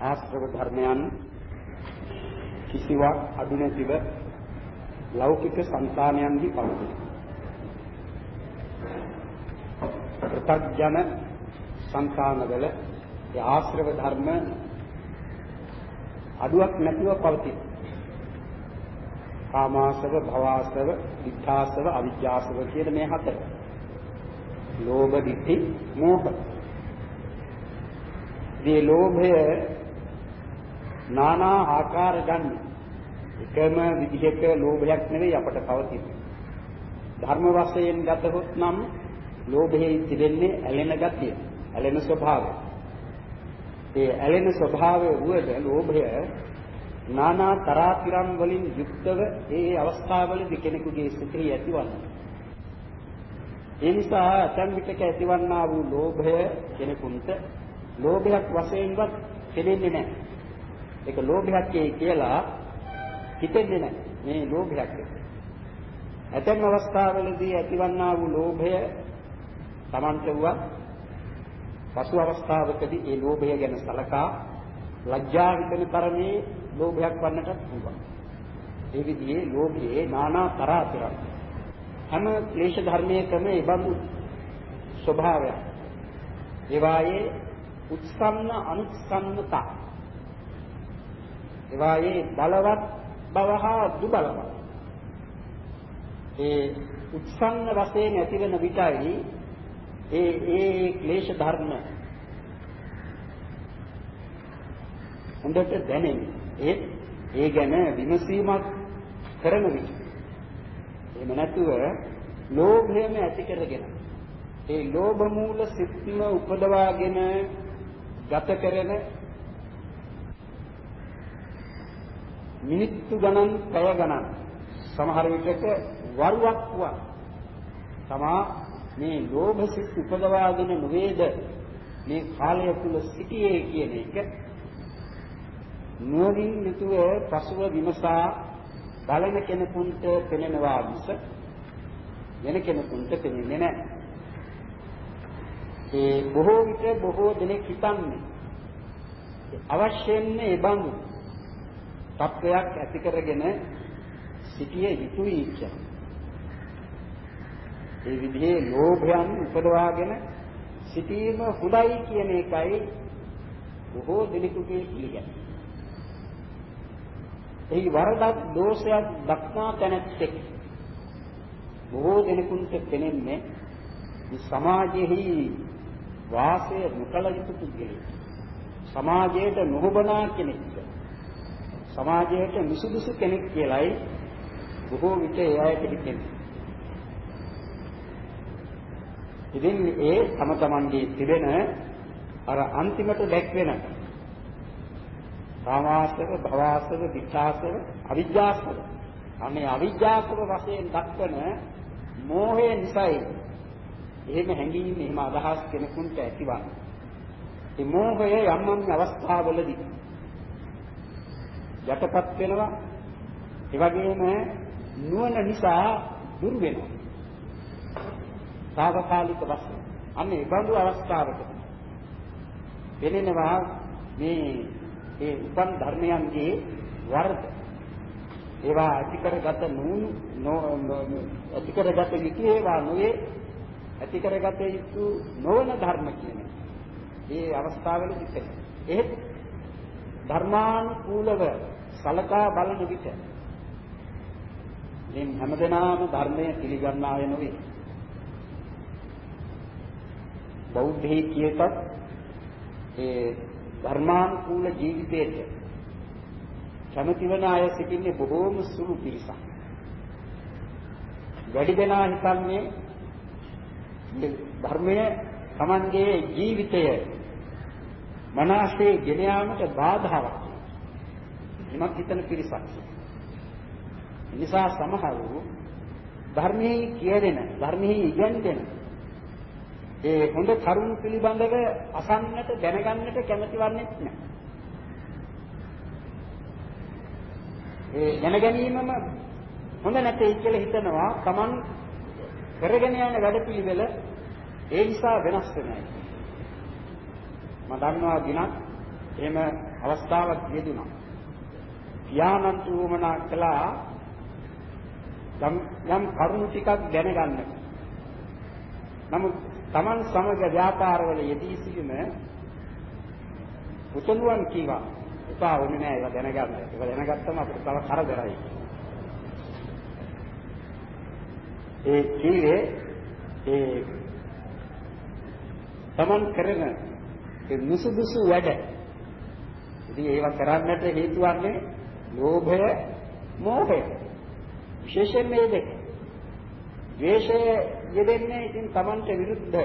ආශ්‍රව ධර්මයන් කිසිවක් අඩු නැතිව ලෞකික సంతානයන්හි පවතී. ප්‍රත්‍යඥ సంతානවල ඒ ආශ්‍රව ධර්ම අඩුවක් නැතිව පවතී. කාමාශ්‍රව, භවආශ්‍රව, විත්තාශ්‍රව, අවිජ්ජාශ්‍රව කියන මේ හතර. ලෝභ, ditthi, මෝහ. මේ ලෝභය নানা ආකාර ගන්න. එකම විදිහක ලෝභයක් නෙවෙයි අපට පවතින්නේ. ධර්ම වශයෙන් ගතහොත් නම් ලෝභයේ තිබෙන්නේ ඇලෙන ගතිය, ඇලෙන ස්වභාවය. ඒ ඇලෙන ස්වභාවය වුවද ලෝභය නානා තරාතිරම් වලින් යුක්තව ඒ අවස්ථාවලදී කෙනෙකුගේ සිතෙහි ඇතිවන්නේ. ඒ නිසා ඇතැම් විටක ඇතිවන්නා වූ ලෝභය කෙනෙකුට ලෝභයක් වශයෙන්වත් පෙනෙන්නේ නැහැ. ඒක ලෝභයක් කියලා හිතෙන්නේ නැහැ. මේ ලෝභයක්. ඇතැම් අවස්ථාවලදී ඇතිවන්නා වූ ලෝභය Tamante වුවත් පසු අවස්ථාවකදී ඒ ලෝභය ගැන සලකා ලැජ්ජා හිතෙන තරමේ ලෝභයක් වන්නට පුළුවන්. ඒ විදිහේ ලෝභයේ নানা තරාතිරම් හැම ක්ලේශ ධර්මයකම ඒ බඳු ස්වභාවයක්. ඒවායේ උත්සන්න අනුත්සන්නතා. ඒවායේ බලවත් බව හා දුබල බව. ඒ උත්සන්න වශයෙන් ඇතිවන විටයි ඒ ඒ ක්ලේශ ධර්ම හොඳට දැනෙන්නේ. ඒ ඒ ගැන විමසීමක් කරන විට. එහෙම නැතුව ලෝභයම ඇති කරගෙන ඒ ලෝභ මූල සිත්ම උපදවාගෙන ගත කරන මිනිත්තු ගණන්, පැය ගණන්. සමහර විටක වරුවක් වත් තමා මේ ලෝභ සිත් උපදවාගෙන නොවේද? මේ කාලය තුල සිටියේ කියන එක නුවණින් යුතුව පසුව විමසා බලන කෙනෙකුට පෙනෙනවා මිස වෙන කෙනෙකුට පෙනෙන්නේ නැහැ. ඒ බොහෝ විට බොහෝ දෙනෙක් හිතන්නේ අවශ්‍යන්නේ ඒ බඳු තත්වයක් ඇති කරගෙන සිටිය යුතුයි කියලා. ඒ විදිහේ ලෝභයන් උපදවාගෙන සිටීම හොඳයි කියන එකයි බොහෝ දෙනෙකුගේ පිළිගැනීම. එහි වරදක් දෝෂයක් දක්නා තැනැත්තෙක් බොහෝ දෙනෙකුට පෙනෙන්නේ මේ සමාජෙහි වාසය නොකළ යුතු පුද්ගලෙක්. සමාජයට නොහොබනා කෙනෙක්. සමාජයට මිසුදුසු කෙනෙක් කියලයි බොහෝ විට ඒ අයට හිතෙන්නේ. ඉතින් ඒ තම තමන්ගේ තිබෙන අර අන්තිමට දැක්වෙන කාමාසව, භවසව, විචාසව, අවිජ්ජාසව. අනේ අවිජ්ජාසව වශයෙන් දක්වන මෝහය නිසායි එහෙම හැඟීම් එහෙම අදහස් කෙනෙකුට ඇතිවන්නේ. ඒ මෝහය යම් යම් අවස්ථාවලදී යටපත් වෙනවා. ඒ වගේම නුවණ නිසා දුර වෙනවා. తాවකාලික වශයෙන්. අන්න ඒ බඳු අවස්ථාවක වෙනෙනවා මේ ඒ උපන් ධර්මයන්ගේ වරද ඒවා ඇති කරගත නුණු ඇති කරගත යුතු ඒවා නොවේ ඇති කරගත යුතු නොවන ධර්ම කියන මේ අවස්ථාවලදී තියෙනවා එහෙත් ධර්මානුකූලව සලකා බලන විට මේ හැමදෙනාම ධර්මය පිළිගන්න අය නොවේ බෞද්ධයි කියතත් ඒ ධර්මානුකූල ජීවිතයට කැමති වෙන අය සිටින්නේ බොහෝම සුළු පිරිසක්. වැඩි දෙනා හිතන්නේ ධර්මය Tamanගේ ජීවිතය මනසේ ගෙන යාමට බාධාවක්. එමත් හිතන පිරිසක්. නිසා සමහරව ධර්මයේ කියදෙන ධර්මයේ ඉගෙනගෙන ඒ හොඳ කරුණ පිළිබඳව අසන්නට දැනගන්නට කැමති වන්නේ නැහැ. ඒ දැන ගැනීමම හොඳ නැtei කියලා හිතනවා Taman කරගෙන යන වැඩපිළිවෙල ඒ නිසා වෙනස් වෙනවා. මම දන්නවා දිනක් එහෙම අවස්ථාවක් යෙදුණා. පියාණන් උවමනා කළා යම් යම් කරුණු ටිකක් දැනගන්න. නමුත් Taman සමග ව්‍යාපාරවල යෙදී සිටින පුතණුවන් කීවා එපා වුණේ නෑ ඒවා දැනගන්න. ඒවා දැනගත්තම අපිට තව කරදරයි. ඒ කීවේ ඒ Taman කරන ඒ නුසුදුසු වැඩ. ඉතින් ඒවා කරන්නට හේතු වන්නේ ලෝභය, මෝහය. විශේෂයෙන් මේ දෙක. ද්වේෂය යෙදෙන්නේ ඉතින් Tamanට විරුද්ධ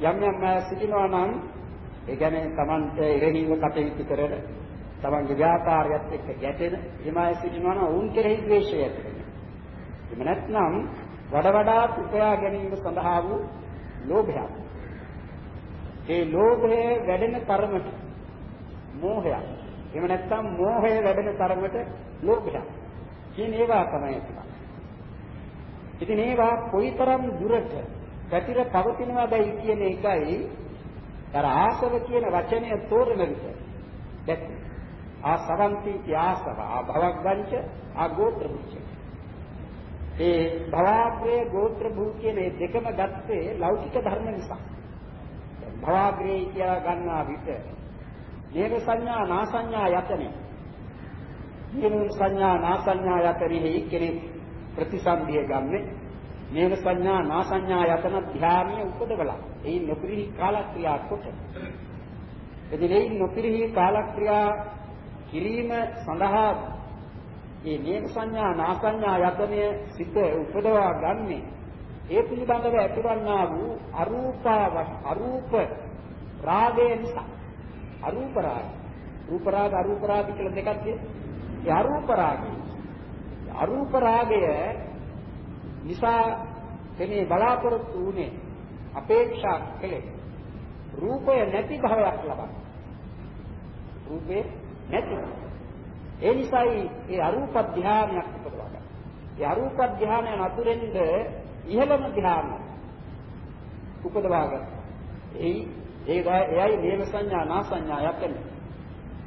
යම් යම් අය සිටිනවා නම් ඒ කියන්නේ Tamanට ඉරහිව කටයුතු කරන තමන්ගේ ව්‍යාපාරයත් එක්ක ගැටෙන හිමාය සිටිනවා නම් ඔවුන් කෙරෙහි ද්වේෂය ඇති වෙනවා. එහෙම නැත්නම් වඩ වඩා උපයා ගැනීම සඳහා වූ ලෝභයක්. ඒ ලෝභය වැඩෙන තරමට මෝහයක්. එහෙම නැත්නම් මෝහය වැඩෙන තරමට ලෝභයක්. කියන ඒවා තමයි තිබෙනවා. ඉතින් ඒවා කොයිතරම් දුරට පැතිර පවතිනවදයි කියන එකයි අර ආසව කියන වචනය තෝරන විට දැක්කේ. ආසවන්ති ආසව ආභවග්ගංච ආගෝත්‍ර භූච ඒ භවග්‍රේ ගෝත්‍ර භූ කියන මේ දෙකම ගත්තේ ලෞකික ධර්ම නිසා භවග්‍රේ කියලා ගන්නා විට නේව සංඥා නාසඤ්ඤා යතනේ. නේව සංඥා නාසඤ්ඤා යතනෙහි කෙනෙක් ප්‍රතිසන්දිය ගන්නේ නේව සංඥා නාසඤ්ඤා යතන ධානීය උපදවලා. ඒ නොපිරිහි කාලක්‍රියා කොට. එදිනෙයි නොපිරිහි කාලක්‍රියා කිරීම සඳහා මේ නේම සංඥා නාසඤ්ඤා යතනය සිත උපදවා ගන්නෙ. ඒ පිළිබඳව ඇතිවන්නා වූ අරූපාව අරූප රාගය නිසා. අරූප රාග රූප රාග අරූප රාග කියලා දෙකක් තියෙනවා ඒ අරූප රාගය අරූප රාගය නිසා කෙනේ බලාපොරොත්තු වුනේ අපේක්ෂා කළේ රූපය නැති භවයක් ලබන්න රූපේ නැති. ඒ නිසායි ඒ අරූප ධානයක් උපදවා ගන්න. ඒ අරූප ධානය නතුරෙන්ද ඉහළම ධානය උපදවා ගන්න. එයි ඒයි නේම සංඥා නාසඤ්ඤා යතන.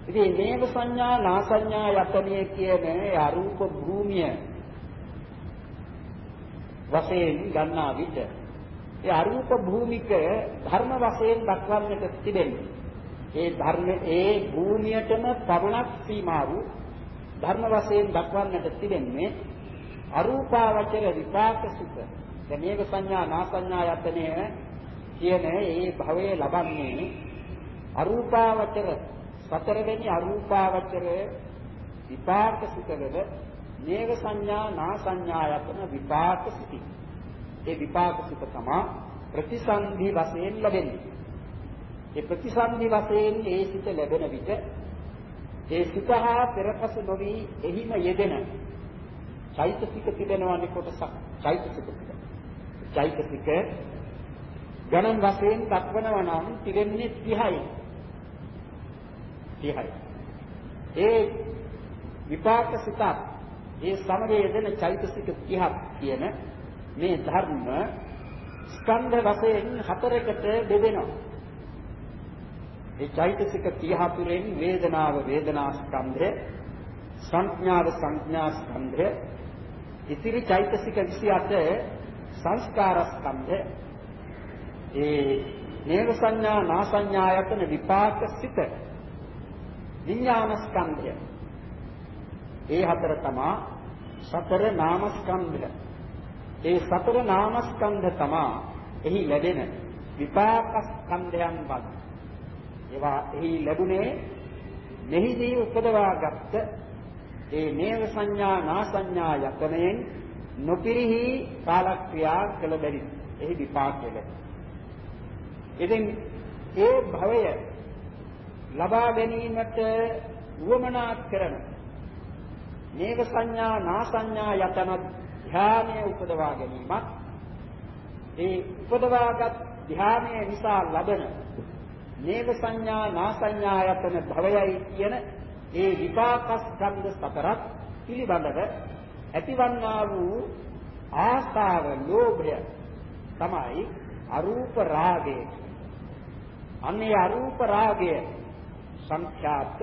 ඉතින් නේම සංඥා නාසඤ්ඤා යතනිය කියන ඒ අරූප භූමිය වශයෙන් ගන්නා විට ඒ අරූප භූමික ධර්ම වශයෙන් දක්වන්නට තිබෙන්නේ ඒ ධර්ම ඒ භූමියටම පමණක් සීමා වූ ධර්ම වශයෙන් දක්වන්නට තිබෙන්නේ අරූපාවචර විපාක සුඛ. දැන් මේක සංඥා නාසඤ්ඤා යතනය කියන ඒ භවයේ ලබන්නේ අරූපාවචර සතරවෙනි අරූපාවචර විපාක සුඛවල නේව සංඥා නාසඤ්ඤා යතන විපාක සුඛි. ඒ විපාක සුඛ තමයි ප්‍රතිසන්දි වශයෙන් ලැබෙන්නේ. ඒ ප්‍රතිසන්දි වශයෙන් ඒ සිත ලැබෙන විට ඒ සිත හා පෙරපසු නොවි එහිම යෙදෙන චෛතසික තිබෙනවනේ කොටසක් චෛතසික තිබෙන. චෛතසික ගණන් වශයෙන් දක්වනවා නම් තිබෙන්නේ 30යි. 30යි. ඒ විපාක සිතත් ඒ සමග යෙදෙන චෛතසික 30ක් කියන මේ ධර්ම ස්කන්ධ වශයෙන් හතරකට බෙදෙනවා. ඒ චෛතසික 34න් වේදනාව වේදනා ස්කන්ධය සංඥාව සංඥා ස්කන්ධය ඉතිරි චෛතසික 28 සංස්කාර ස්කන්ධය ඒ නේව සංඥා නා සංඥායතන විපාක සිත. විඥාන ස්කන්ධය ඒ හතර තමා සතර නාම ස්කන්ධය ඒ සතර නාම ස්කන්ධ තමා එහි ලැබෙන විපාක ස්කන්ධයන් බඳ ඒවා එහි ලැබුණේ මෙහිදී උපදවාගත් ඒ නේව සංඥා නා සංඥා යතනෙන් නොපිරිහි කාලක්‍රියා කළ බැරි එහි විපාකය ලැබෙනවා. ඉතින් ඒ භවය ලබා ගැනීමට උවමනා කරන නේව සංඥා නා සංඥා යතන ධානය උපදවා ගැනීමත් ඒ උපදවාගත් ධානය නිසා ලබන නේව සංඥා නා සංඥායතන භවයයි කියන ඒ විපාකස්කන්ධ සතරක් පිළිබඳව ඇතිවන්නා වූ ආස්තාව ලෝභය තමයි අරූප රාගය. අන්නේ අරූප රාගය සංඛ්‍යාත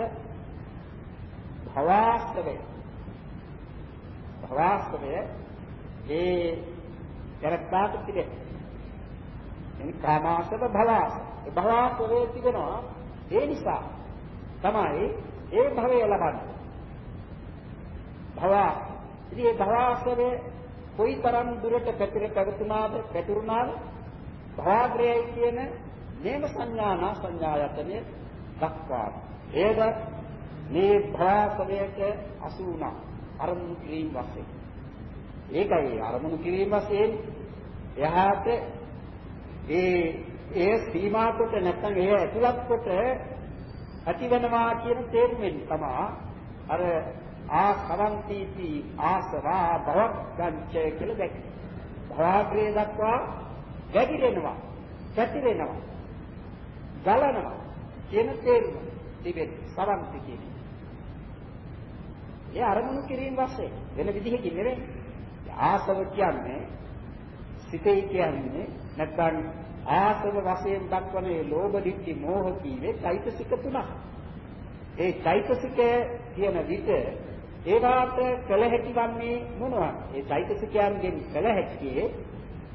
භවාස්තවේ භවාස්තවය ඒ කරත්තාට තිබේ. එනි කාමාසව භවාස. ඒ භවාස්තවයේ තිබෙනවා ඒ නිසා තමයි ඒ භවය ලබන්නේ. භවා. ඉතින් මේ භවාස්තවයේ කොයිතරම් දුරට පැතිර පැවතුනාද පැතිරුණාද භාග්‍රයයි කියන නේම සංඥා නා සංඥායතනෙ දක්වා. ඒද මේ භාසවයට අසු වුණා. අරමුණු කිරීම වශයෙන්. ඒකයි අරමුණු කිරීම වශයෙන් එහාට ඒ ඒ සීමා කොට නැත්නම් ඒ ඇතුළත් කොට ඇතිවෙනවා කියන තේරුමෙන් තමයි අර ආසවන්තිති ආසවා භවග්ගංච කියලා දැක්කේ. භවග්‍රේ දක්වා වැగిරෙනවා, පැතිරෙනවා, ගලනවා කියන තේරුම තිබෙන සමන්ති කියන්නේ. ඒ අරමුණු කිරීම වශයෙන් වෙන විදිහකින් නෙවෙයි. ආසව කියන්නේ සිතේ කියන්නේ නැත්නම් ආසව වශයෙන් දක්වන ඒ ලෝභ දිට්ඨි මෝහ කීවේ চৈতසික තුනක්. ඒ চৈতසිකය කියන විට ඒවාට කළ හැකි වන්නේ මොනවද? ඒ চৈতසිකයන්ගෙන් කළ හැකියේ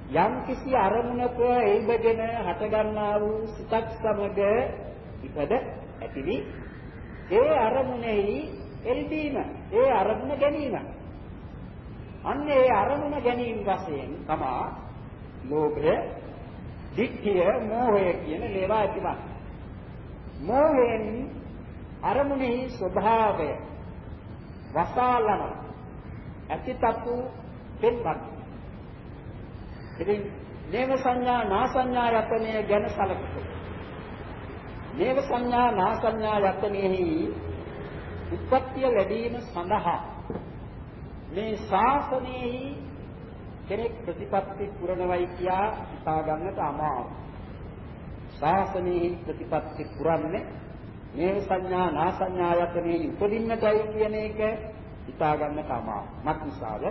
යම් කිසි අරමුණක එල්බගෙන හටගන්නා වූ සිතක් සමග ඉපද ඇතිවි. ඒ අරමුණෙහි එල්බීම ඒ අරමුණ ගැනීම. අන්න ඒ අරමුණ ගැනීම වශයෙන් තමා ලෝභය දික්ඛිය මෝහය කියන ලේවා ඇතිවන්නේ මෝහයෙන් අරමුණෙහි ස්වභාවය වසාලන ඇතිතතු පෙන්වන්නේ. ඉතින් නේව සංඥා නා සංඥා යතනය ගැන සැලකුවොත් නේව සංඥා නා සංඥා යතනෙහි උත්පත්තිය ලැබීම සඳහා මේ ශාසනයෙහි කෙනෙක් ප්‍රතිපත්ති පුරනවයි කියා හිතා ගන්නට අමාරුයි. ශාසනයෙහි ප්‍රතිපත්ති පුරන්නේ මේ සංඥා නා සංඥා යතනෙහි උපදින්නටයි කියන එක හිතා ගන්නට අමාරුයි. මත් නිසාද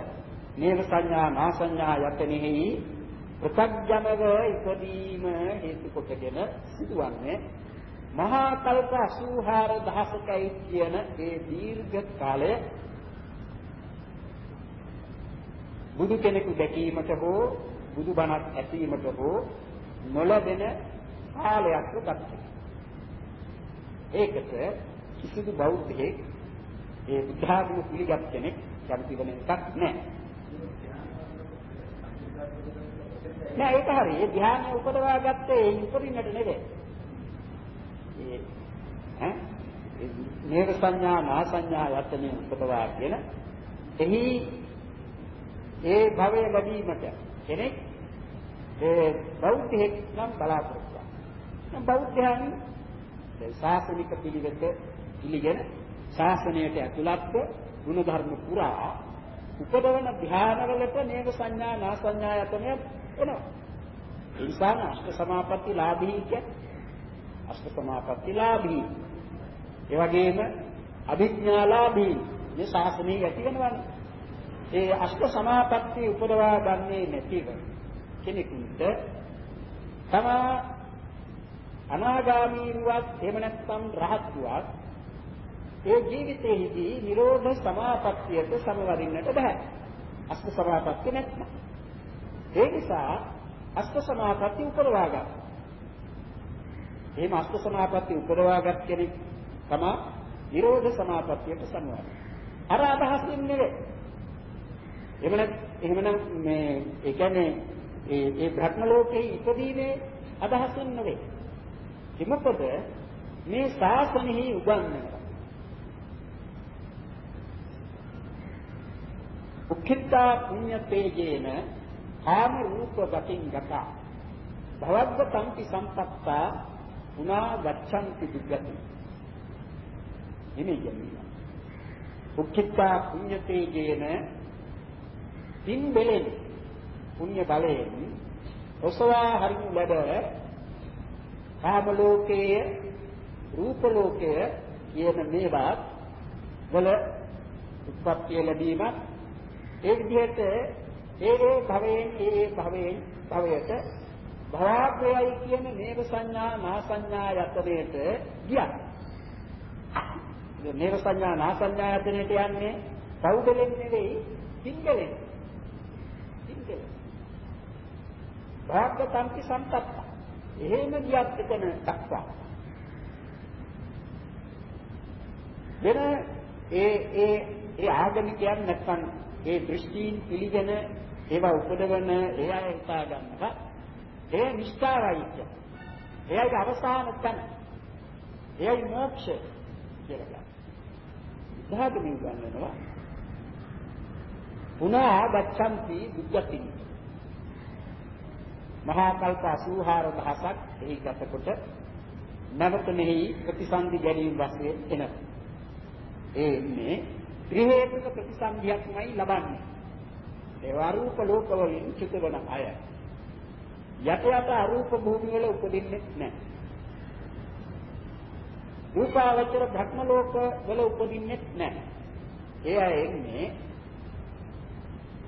නේව සංඥා නා සංඥා යතනෙහි ප්‍රත්‍යඥව ඉදීම හේතු කොටගෙන සිදුවන්නේ මහා කල්ප 84000කයි කියන ඒ දීර්ඝ කාලය බුදු කෙනෙකු දැකීමට හෝ බුදු බණක් ඇසීමට හෝ නොලැබෙන කාලයක් ගත්තා. ඒකට කිසිදු බෞද්ධයෙක් ඒ බුද්ධාගම පිළිගත් කෙනෙක් කැමති වෙන එකක් නැහැ. නෑ ඒක හරි. ඒ ධ්‍යානෙ උපදවා ගත්තේ ඒ උපදින්නට නෙවෙයි. ඒ ඈ නේව සංඥා නා සංඥා යතනෙ උපදවා කියන එහි ඒ භවය ලැබීමට කෙනෙක් ඒ බෞද්ධෙක් නම් බලාපොරොත්තු වෙනවා. බෞද්ධයන් ශාසනික පිළිවෙත පිළිගෙන ශාසනයට ඇතුළත්ව ගුණ ධර්ම පුරා උපදවන ධ්‍යානවලට නේව සංඥා නා සංඥා යතනය එනවා. ඒ නිසා අෂ්ට සමාපatti ලාභී කියන්නේ අෂ්ට සමාපatti ලාභී. ඒ වගේම අභිඥා ලාභී මේ ශාසනයේ ඇති වෙනවනේ. ඒ අෂ්ට සමාපatti උපදවා ගන්නේ නැතිව කෙනෙකුට තමා අනාගාමී වුවත් එහෙම නැත්නම් රහත් වුවත් ඒ ජීවිතයේදී නිරෝධ සමාපත්තියට සමවදින්නට බෑ. අෂ්ට සමාපatti නැත්නම්. ඒ නිසා අෂ්ට සමාපatti උපදවා ගන්න. එහෙම අෂ්ට සමාපatti උපදවාගත් කෙනෙක් තමයි නිරෝධ සමාපත්තියට සමවදින්නේ. අර අදහසින් නෙවෙයි. එහෙමනම් එහෙමනම් මේ ඒ කියන්නේ ඒ ඒ භ්‍රම ලෝකේ ඉපදීමේ අදහසින් නෙවෙයි. ඒ මොකද මේ ශාසනෙහි උගන්වනවා. උක්ඛිතා පුඤ්ඤතේජේන කාම රූප ගතින් ගතා. භවද්ද තම්පි සම්පත්තා පුනා ගච්ඡanti දුග්ගති එනේ කියන්නේ උක්ඛිතා පුඤ්ඤතේජේන තින් බෙලෙන් පුඤ්ඤ බලයෙන් ඔසවා හරිනු ලැබ කාම ලෝකයේ රූප ලෝකයේ කියන මේවා වල උත්පත්ති ලැබීමත් ඒ විදිහට ඒ ඒ භවයෙන් ඒ ඒ භවයෙන් භවයට භවග්‍රයයි කියන නේව සංඥා නා සංඥා යතරේට ගියා. නේව සංඥා නාසඤ්ඤායතනෙට යන්නේ පෞදලෙන් නෙවෙයි සිංගලෙන්. සිංගල. භාග්‍යතන්ති සම්පත්ත. එහෙම ගියත් එතන දක්වා. වෙන ඒ ඒ ඒ ආගමිකයන් නැත්නම් ඒ දෘෂ්ටීන් පිළිගෙන ඒවා උපදවන ඒ අය හිතා ගන්නවා ඒ නිෂ්ඨාවයි කියන්නේ. එයයි අවසාන තැන. එයයි මොක්ෂ කියලා ගන්න. ධාතුමින් ගන්නවා. පුනා ගච්ඡanti දුක්ගති. මහා කල්ප 84000ක් එහි ගතකොට නැවත මෙහි ප්‍රතිසන්දි ගැනීම වශයෙන් එනවා. ඒ ඉන්නේ ත්‍රි හේතුක ප්‍රතිසන්දියක්මයි ලබන්නේ. ඒ අරූප ලෝකවලින් චුත වෙන අය. යට යට අරූප භූමිය වල උපදින්නේ නැහැ. රූපාවචර භක්ම ලෝක වල උපදින්නේ නැහැ. ඒ අය එන්නේ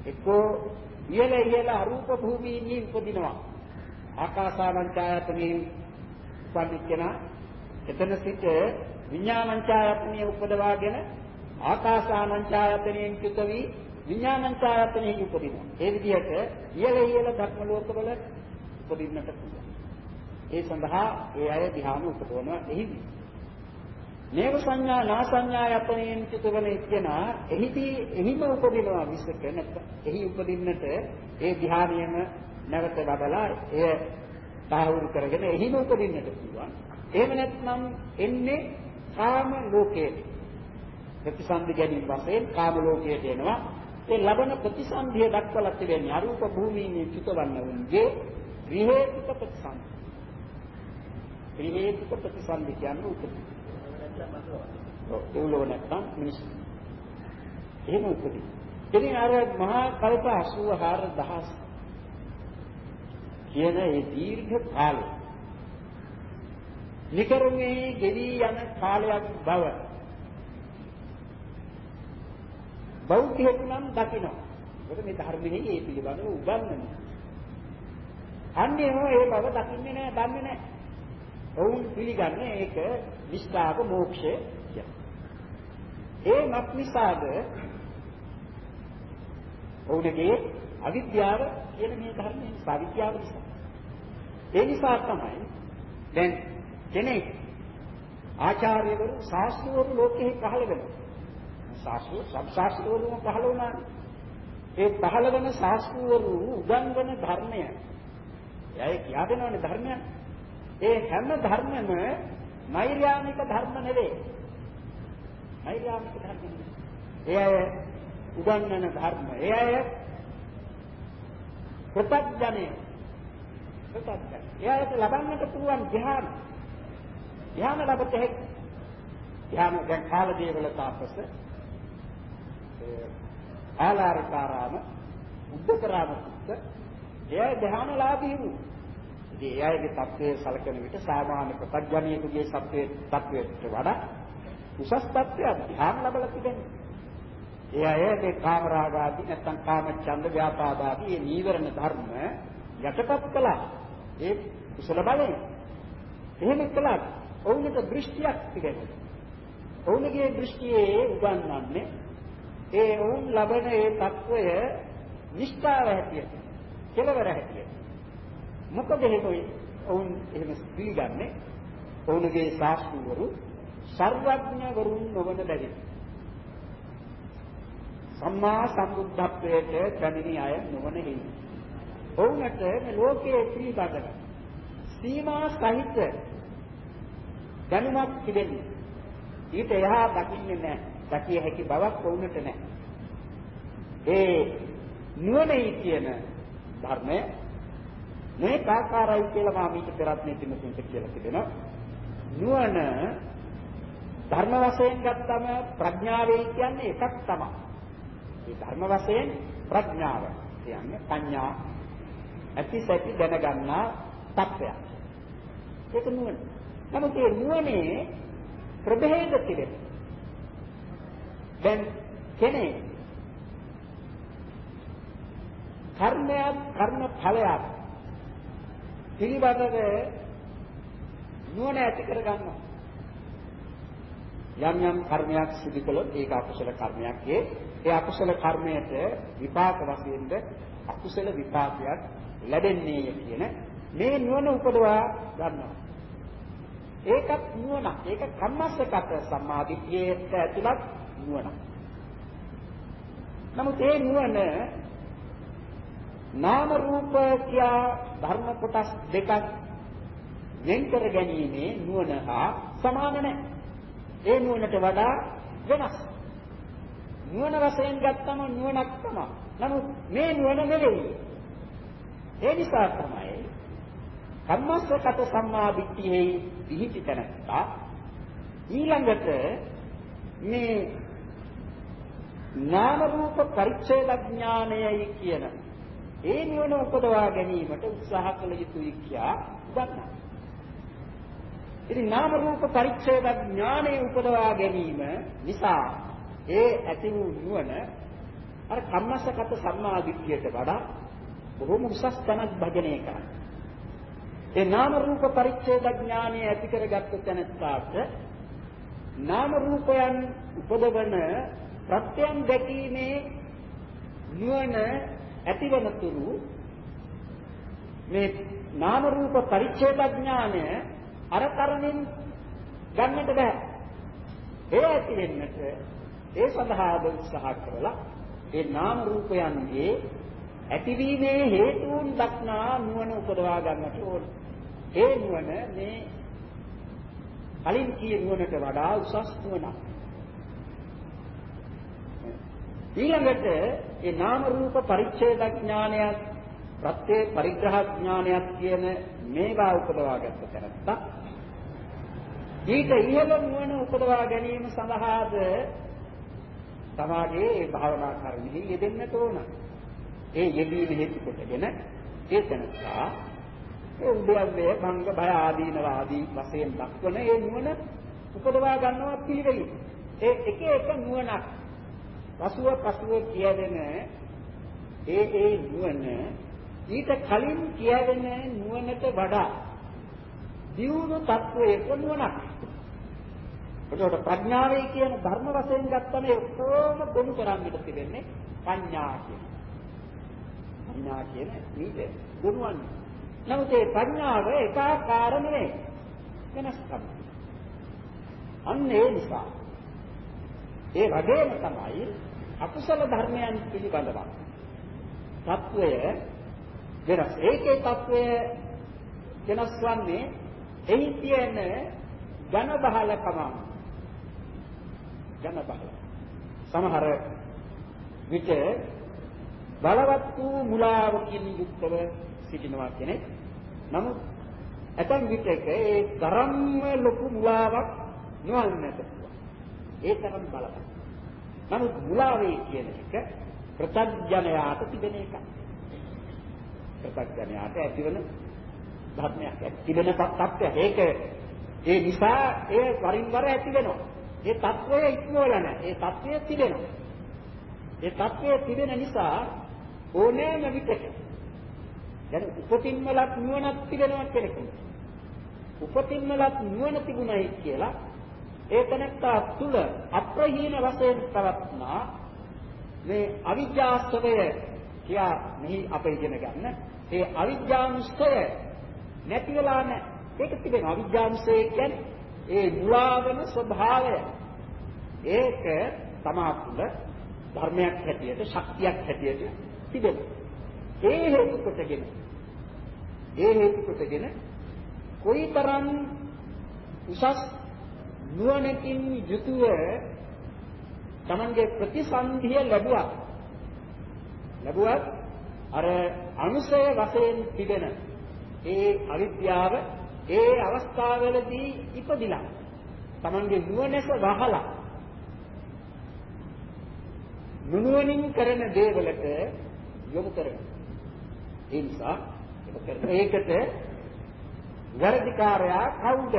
එක්කෝ ඉහළ ඉහළ අරූප භූමියේ උපදිනවා. ආකාසානංචායතනෙ උපදින එතන සිට විඥානංචායතනෙ උපදවාගෙන ආකාසානංචායතනෙන් චුත වී විඥානංචායතනෙ උපදිනවා. ඒ විදිහට ඉහළ ඉහළ භක්ම ලෝකවල උපදින්නට පුළුවන්. ඒ සඳහා ඒ අය ධ්‍යාන උපදවනවා එහිදී. නේව සංඥා නා සංඥා යතනෙන් චිතවන එක්කෙනා එහිදී එහිම උපදිනවා විසක නැත්නම් එහි උපදින්නට ඒ ධ්‍යානියම නැවත වඩලා එය සාහවුරු කරගෙන එහිම උපදින්නට පුළුවන්. එහෙම නැත්නම් එන්නේ කාම ලෝකයේ ප්‍රතිසන්දි ගැනීම වශයෙන් කාම ලෝකයට එනවා. ඒ ලබන ප්‍රතිසන්දිය දක්වලා තිබෙන්නේ අරූප භූමියේ චිතවන්න වුන්ගේ ත්‍රි හේතුක ප්‍රතිසන්දි. ත්‍රි හේතුක ප්‍රතිසන්දි කියන්නේ උපදී. ඔව් ඒලෝ නැත්තම් මිනිස්සු. එහෙම උපදී. ඉතින් අර මහා කල්ප 84000 කියන ඒ දීර්ඝ කාලය නිකරුමේ ගෙවි යන කාලයක් බව බෞද්ධයෙකු නම් දකිනවා. මොකද මේ ධර්මයේ ඒ පිළිබඳව උගන්වන්නේ. අන්නේ හෝ ඒ බව දකින්නේ නැහැ, දන්නේ නැහැ. ඔවුන් පිළිගන්නේ ඒක නිෂ්ඨාව මෝක්ෂය කියලා. ඒ මත් නිසාද ඔවුන්ගේ අවිද්‍යාව කියන මේ ධර්මයේ අවිද්‍යාව නිසා. ඒ නිසා තමයි දැන් කෙනෙක් ආචාර්යවරු ශාස්ත්‍රවරු ලෝකෙහි පහළ වෙනවා. ශාස්ත්‍ර සබ්ශාස්ත්‍රවරුම පහළ වුණානේ. ඒ පහළ වෙන ශාස්ත්‍රවරු උගන්වන ධර්මය එයයි කියා දෙනවනේ ධර්මයන්. ඒ හැම ධර්මෙම නෛර්යානික ධර්ම නෙවෙයි. නෛර්යානික ධර්ම නෙවෙයි. ඒ අය උගන්වන ධර්ම. ඒ අය ප්‍රත්‍යඥය. ප්‍රත්‍යඥ. ඒ අයට ලබන්නට පුළුවන් ධ්‍යාන. ධ්‍යාන ලැබෙත හැකි. ධ්‍යාන දැන් කාලදේවල තාපස ආලාරකාරාම උද්දකරාම පුත්ත එයා ධ්‍යානලාභී වූ. ඉතින් එයාගේ தත්වයේ සලකන විට සාමාන්‍ය ප්‍රත්‍යඥයෙකුගේ සත්වයේ தත්වයට වඩා උසස් තත්ත්වයක් ධ්‍යාන ලැබලා තිබෙනවා. ඒ අයගේ කාමරාගාදී නැත්නම් කාමච්ඡන්ද ව්‍යාපාදාදී මේ නීවරණ ධර්ම යටපත් කළා. ඒ කුසල බලයෙන්. එහෙම කළා. ඔවුන්ට දෘෂ්ටියක් තිබෙනවා. ඔවුන්ගේ දෘෂ්ටියේ උගන්වන්නේ ඒ වුන් ලබන ඒ తত্ত্বය නිෂ්ඨාව හැටියට කෙලවර හැටියට. මොකද හේතුයි ඔවුන් එහෙම පිළිගන්නේ? ඔවුන්ගේ ශාස්ත්‍රවරු සර්වඥවරුන් නොවන බැරි සම්මා සම්බුද්ධත්වයට පැමිණි අය නොවන හේතු ඔවුන්ට මේ ලෝකයේ පිළිබඳව සීමා සහිත දැනුමක් තිබෙන්නේ. ඊට එහා දකින්නේ නැහැ. දකිය හැකි බවක් වුණට නැහැ. ඒ නුවණයි කියන ධර්මය මේ කාකාරයි කියලා මා මීට පෙරත් මේ තිමුතුන්ට කියලා තිබෙනවා. නුවණ ධර්ම වශයෙන් ගත්තම ප්‍රඥාවයි කියන්නේ එකක් තමයි. ඒ ධර්ම වශයෙන් ප්‍රඥාව කියන්නේ පඤ්ඤා ඇති සැටි දැනගන්නා තත්ත්වයක්. ඒක නුවණ. නමුත් මේ නුවණේ ප්‍රභේද තිබෙනවා. දැන් කෙනෙක් කර්මයක් කර්ම ඵලයක් පිළිබඳව නුවණ ඇති කර ගන්නවා. යම් යම් කර්මයක් සිදු කළොත් ඒක අකුසල කර්මයක්. ඒ ඒ අකුසල කර්මයට විපාක වශයෙන්ද අකුසල විපාකයක් ලැබෙන්නේ කියන මේ නුවණ උපදවා ගන්නවා. ඒකත් නුවණක්. ඒක කම්මස්සගත සම්මාදිට්ඨියට ඇතුළත් නුවණක්. නමුත් ඒ නුවණ නාම රූප කියා ධර්ම කොටස් දෙකක් වෙන් කර ගැනීමේ නුවණ හා සමාන නැහැ. ඒ නුවණට වඩා වෙනස්. නුවණ වශයෙන් ගත්තම නුවණක් තමයි. නමුත් මේ නුවණ නෙවෙයි. ඒ නිසා තමයි කම්මස්සගත සම්මාදිට්ඨියේ පිහිටි තැනත්තා ඊළඟට මේ නාම රූප පරිච්ඡේද ඥානයයි කියන ඒ නිවන උපදවා ගැනීමට උත්සාහ කළ යුතුයි කියා ගන්නවා. ඉතින් නාම රූප පරිච්ඡේද ඥානය උපදවා ගැනීම නිසා ඒ ඇති වූ නුවණ අර කම්මස්සගත සම්මාදිට්ඨියට වඩා බොහොම උසස් තැනක් භජනය කරනවා. ඒ නාම රූප පරිච්ඡේද ඥානය ඇති කරගත්ත තැනට නාම රූපයන් උපදවන ප්‍රත්‍යයන් දැකීමේ නුවණ ඇතිවන තුරු මේ නාම රූප පරිච්ඡේද ඥානය අර තරමින් ගන්නට බෑ. ඒ ඇති වෙන්නට ඒ සඳහා උත්සාහ කරලා ඒ නාම රූපයන්ගේ ඇතිවීමේ හේතුන් දක්නා නුවණ උපදවා ගන්නට ඕන. ඒ නුවණ මේ කලින් කිය නුවණට වඩා උසස් නුවණක්. ඊළඟට ඒ නාම රූප පරිච්ඡේද ඥානයත් ප්‍රත්‍ය පරිග්‍රහ ඥානයත් කියන මේවා උපදවාගත්ත තැනත්තා ඊට ඉහළ නුවණ උපදවා ගැනීම සඳහාද තමාගේ ඒ භාවනා කර්මෙහි යෙදෙන්නට ඕන. ඒ යෙදීම හේතු කොටගෙන ඒ තැනත්තා ඒ උද්‍යව්‍ය භංග භය ආදීනව ආදී වශයෙන් දක්වන ඒ නුවණ උපදවා ගන්නවා පිළිවෙලින්. ඒ එක එක නුවණක් පසුව පසුව කියවෙන ඒ ඒ නුවණ ඊට කලින් කියවෙන නුවණට වඩා දියුණු තත්වයක නුවණක්. ඒකට ප්‍රඥාවයි කියන ධර්ම වශයෙන් ගත්තම ඒ ඔක්කොම ගොනු කරන්නට තිබෙන්නේ පඤ්ඤා කියන. පඤ්ඤා කියන නීත ගොනුවන්නේ. නමුත් ඒ ප්‍රඥාව ඒකාකාර නෙවෙයි. වෙනස්කම්. අන්න ඒ නිසා ඒ වගේම තමයි අකුසල ධර්මයන් පිළිබඳව తත්වය වෙනස්. ඒකේ తත්වය වෙනස් වන්නේ එහි තියෙන ඝන බහලකම. ඝන බහල. සමහර විට බලවත් වූ මුලාවකින් යුක්තව සිටිනවා කෙනෙක්. නමුත් ඇතම් විටක ඒ තරම්ම ලොකු මුලාවක් නොවන්නට පුළුවන්. ඒ තරම් බලවත්. නමුත් මුලාවේ කියන එක ප්‍රත්‍යඥයාට තිබෙන එකක්. ප්‍රත්‍යඥයාට ඇතිවන ධර්මයක් තිබෙන තත්ත්වයක්. ඒක ඒ නිසා ඒ වරින් වර ඇති වෙනවා. ඒ తත්වය ඉක්මවලා නැහැ. ඒ తත්වය තිබෙනවා. ඒ తත්වය තිබෙන නිසා ඕනෑම විකට දැන් උපතින්මලක් නුවණක් තිබෙනවා කෙනෙකුට. උපතින්මලක් නුවණ තිබුණයි කියලා ඒ තැනත්තා තුල අප්‍රහීන වශයෙන් පවත්නා. මේ අවිජ්ජාස්තවය කියා මෙහි අප ඉගෙන ගන්න. ඒ අවිජ්ජාංශය නැති වෙලා නැහැ ඒක තිබෙනවා අවිජ්ජාංශය කියන්නේ ඒ මුලාවන ස්වභාවය. ඒක තමා තුළ ධර්මයක් හැටියට ශක්තියක් හැටියට තිබෙනවා. ඒ හේතු කොටගෙන ඒ හේතු කොටගෙන කොයිතරම් උසස් නුවණකින් යුතුව Tamange ප්‍රතිසන්ධිය ලැබුවා. ලැබුවත් අර අනුසය වශයෙන් තිබෙන ඒ අවිද්‍යාව ඒ අවස්ථාවවලදී ඉපදිලා Tamange නුවණක වහලා නුනුවණින් කරන දේවලට යොමු කරගන්න. ඒ නිසා ඒකට වැරදිකාරයා කවුද?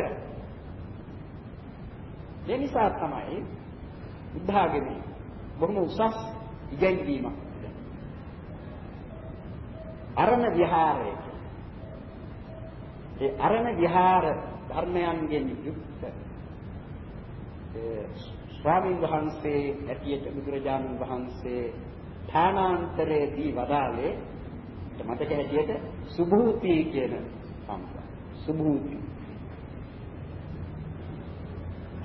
ඒ නිසා තමයි බුද්ධාගමේ බොහොම උසස් ඉගැන්වීමක්. අරණ විහාරය. ඒ අරණ විහාර ධර්මයන්ගෙන් යුක්ත ස්වාමීන් වහන්සේ ඇටියට බුදුරජාණන් වහන්සේ ථානාන්තරයේදී වදාළේ මතක හැටියට සුභූති කියන සම්ප්‍රදාය. සුභූති.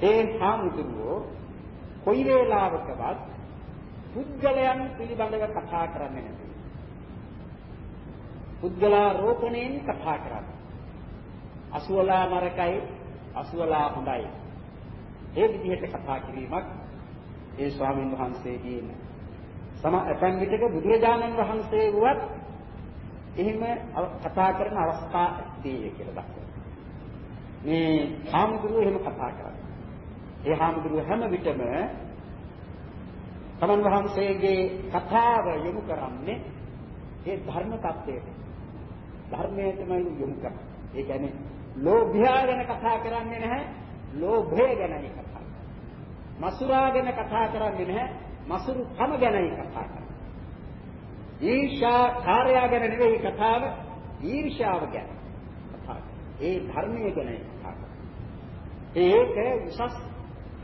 ඒ හාමුදුරුවෝ කොයි වේලාවකවත් පුද්ගලයන් පිළිබඳව කතා කරන්නේ නැහැ. පුද්ගලාරෝපණයෙන් කතා කරන්නේ. අසුවලා නරකයි, අසුවලා හොඳයි. ඒ විදිහට කතා කිරීමක් ඒ ස්වාමීන් වහන්සේගේ සම ඇතන් විටක බුදුරජාණන් වහන්සේ වුවත් එහෙම කතා කරන අවස්ථා තියෙයි කියලා දක්වනවා. මේ හාමුදුරුවෝ එහෙම කතා කරන්නේ. ඒ හාමුදුරුවෝ හැම විටම තමන් වහන්සේගේ කතාව යොමු කරන්නේ ඒ ධර්ම tattweට. ධර්මයටමයි යොමු කරන්නේ. ඒ කියන්නේ ලෝභය ගැන කතා කරන්නේ නැහැ. ලෝභය ගැනයි කතා කරන්නේ. මසුරා ගැන කතා කරන්නේ නැහැ. මසුරු කම ගැනයි කතා කරන්නේ. ඊර්ෂා කාර්යය ගැන නෙවෙයි කතාව ඊර්ෂාව ගැන කතා ඒ ධර්මයේ ගැන කතා ඒක උසස්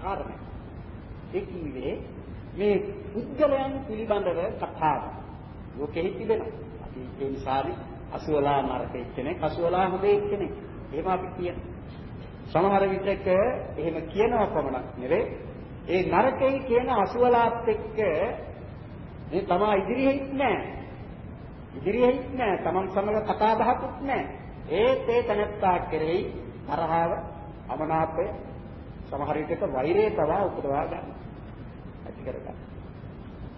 කාරණා ඒ කිව්වේ මේ පුද්ගලයන් පිළිබඳව කතාව ලෝකෙහි තිබෙනවා අපි ඒ නිසානේ අසුවලා නරක එක්කෙනෙක් අසුවලා හොඳ එක්කෙනෙක් එහෙම අපි කියන සමහර විටක එහෙම කියනවා පමණක් නෙවෙයි ඒ නරකයි කියන අසුවලාත් එක්ක මේ තමා ඉදිරියෙහිත් නැහැ. ඉදිරියෙහිත් නැහැ. Taman සමග කතා බහකුත් නැහැ. ඒත් ඒ තනත්තා කෙරෙහි තරහව, අමනාපය, සමහර විටක වෛරය තවා උපදවා ගන්න. ඇති කර ගන්න.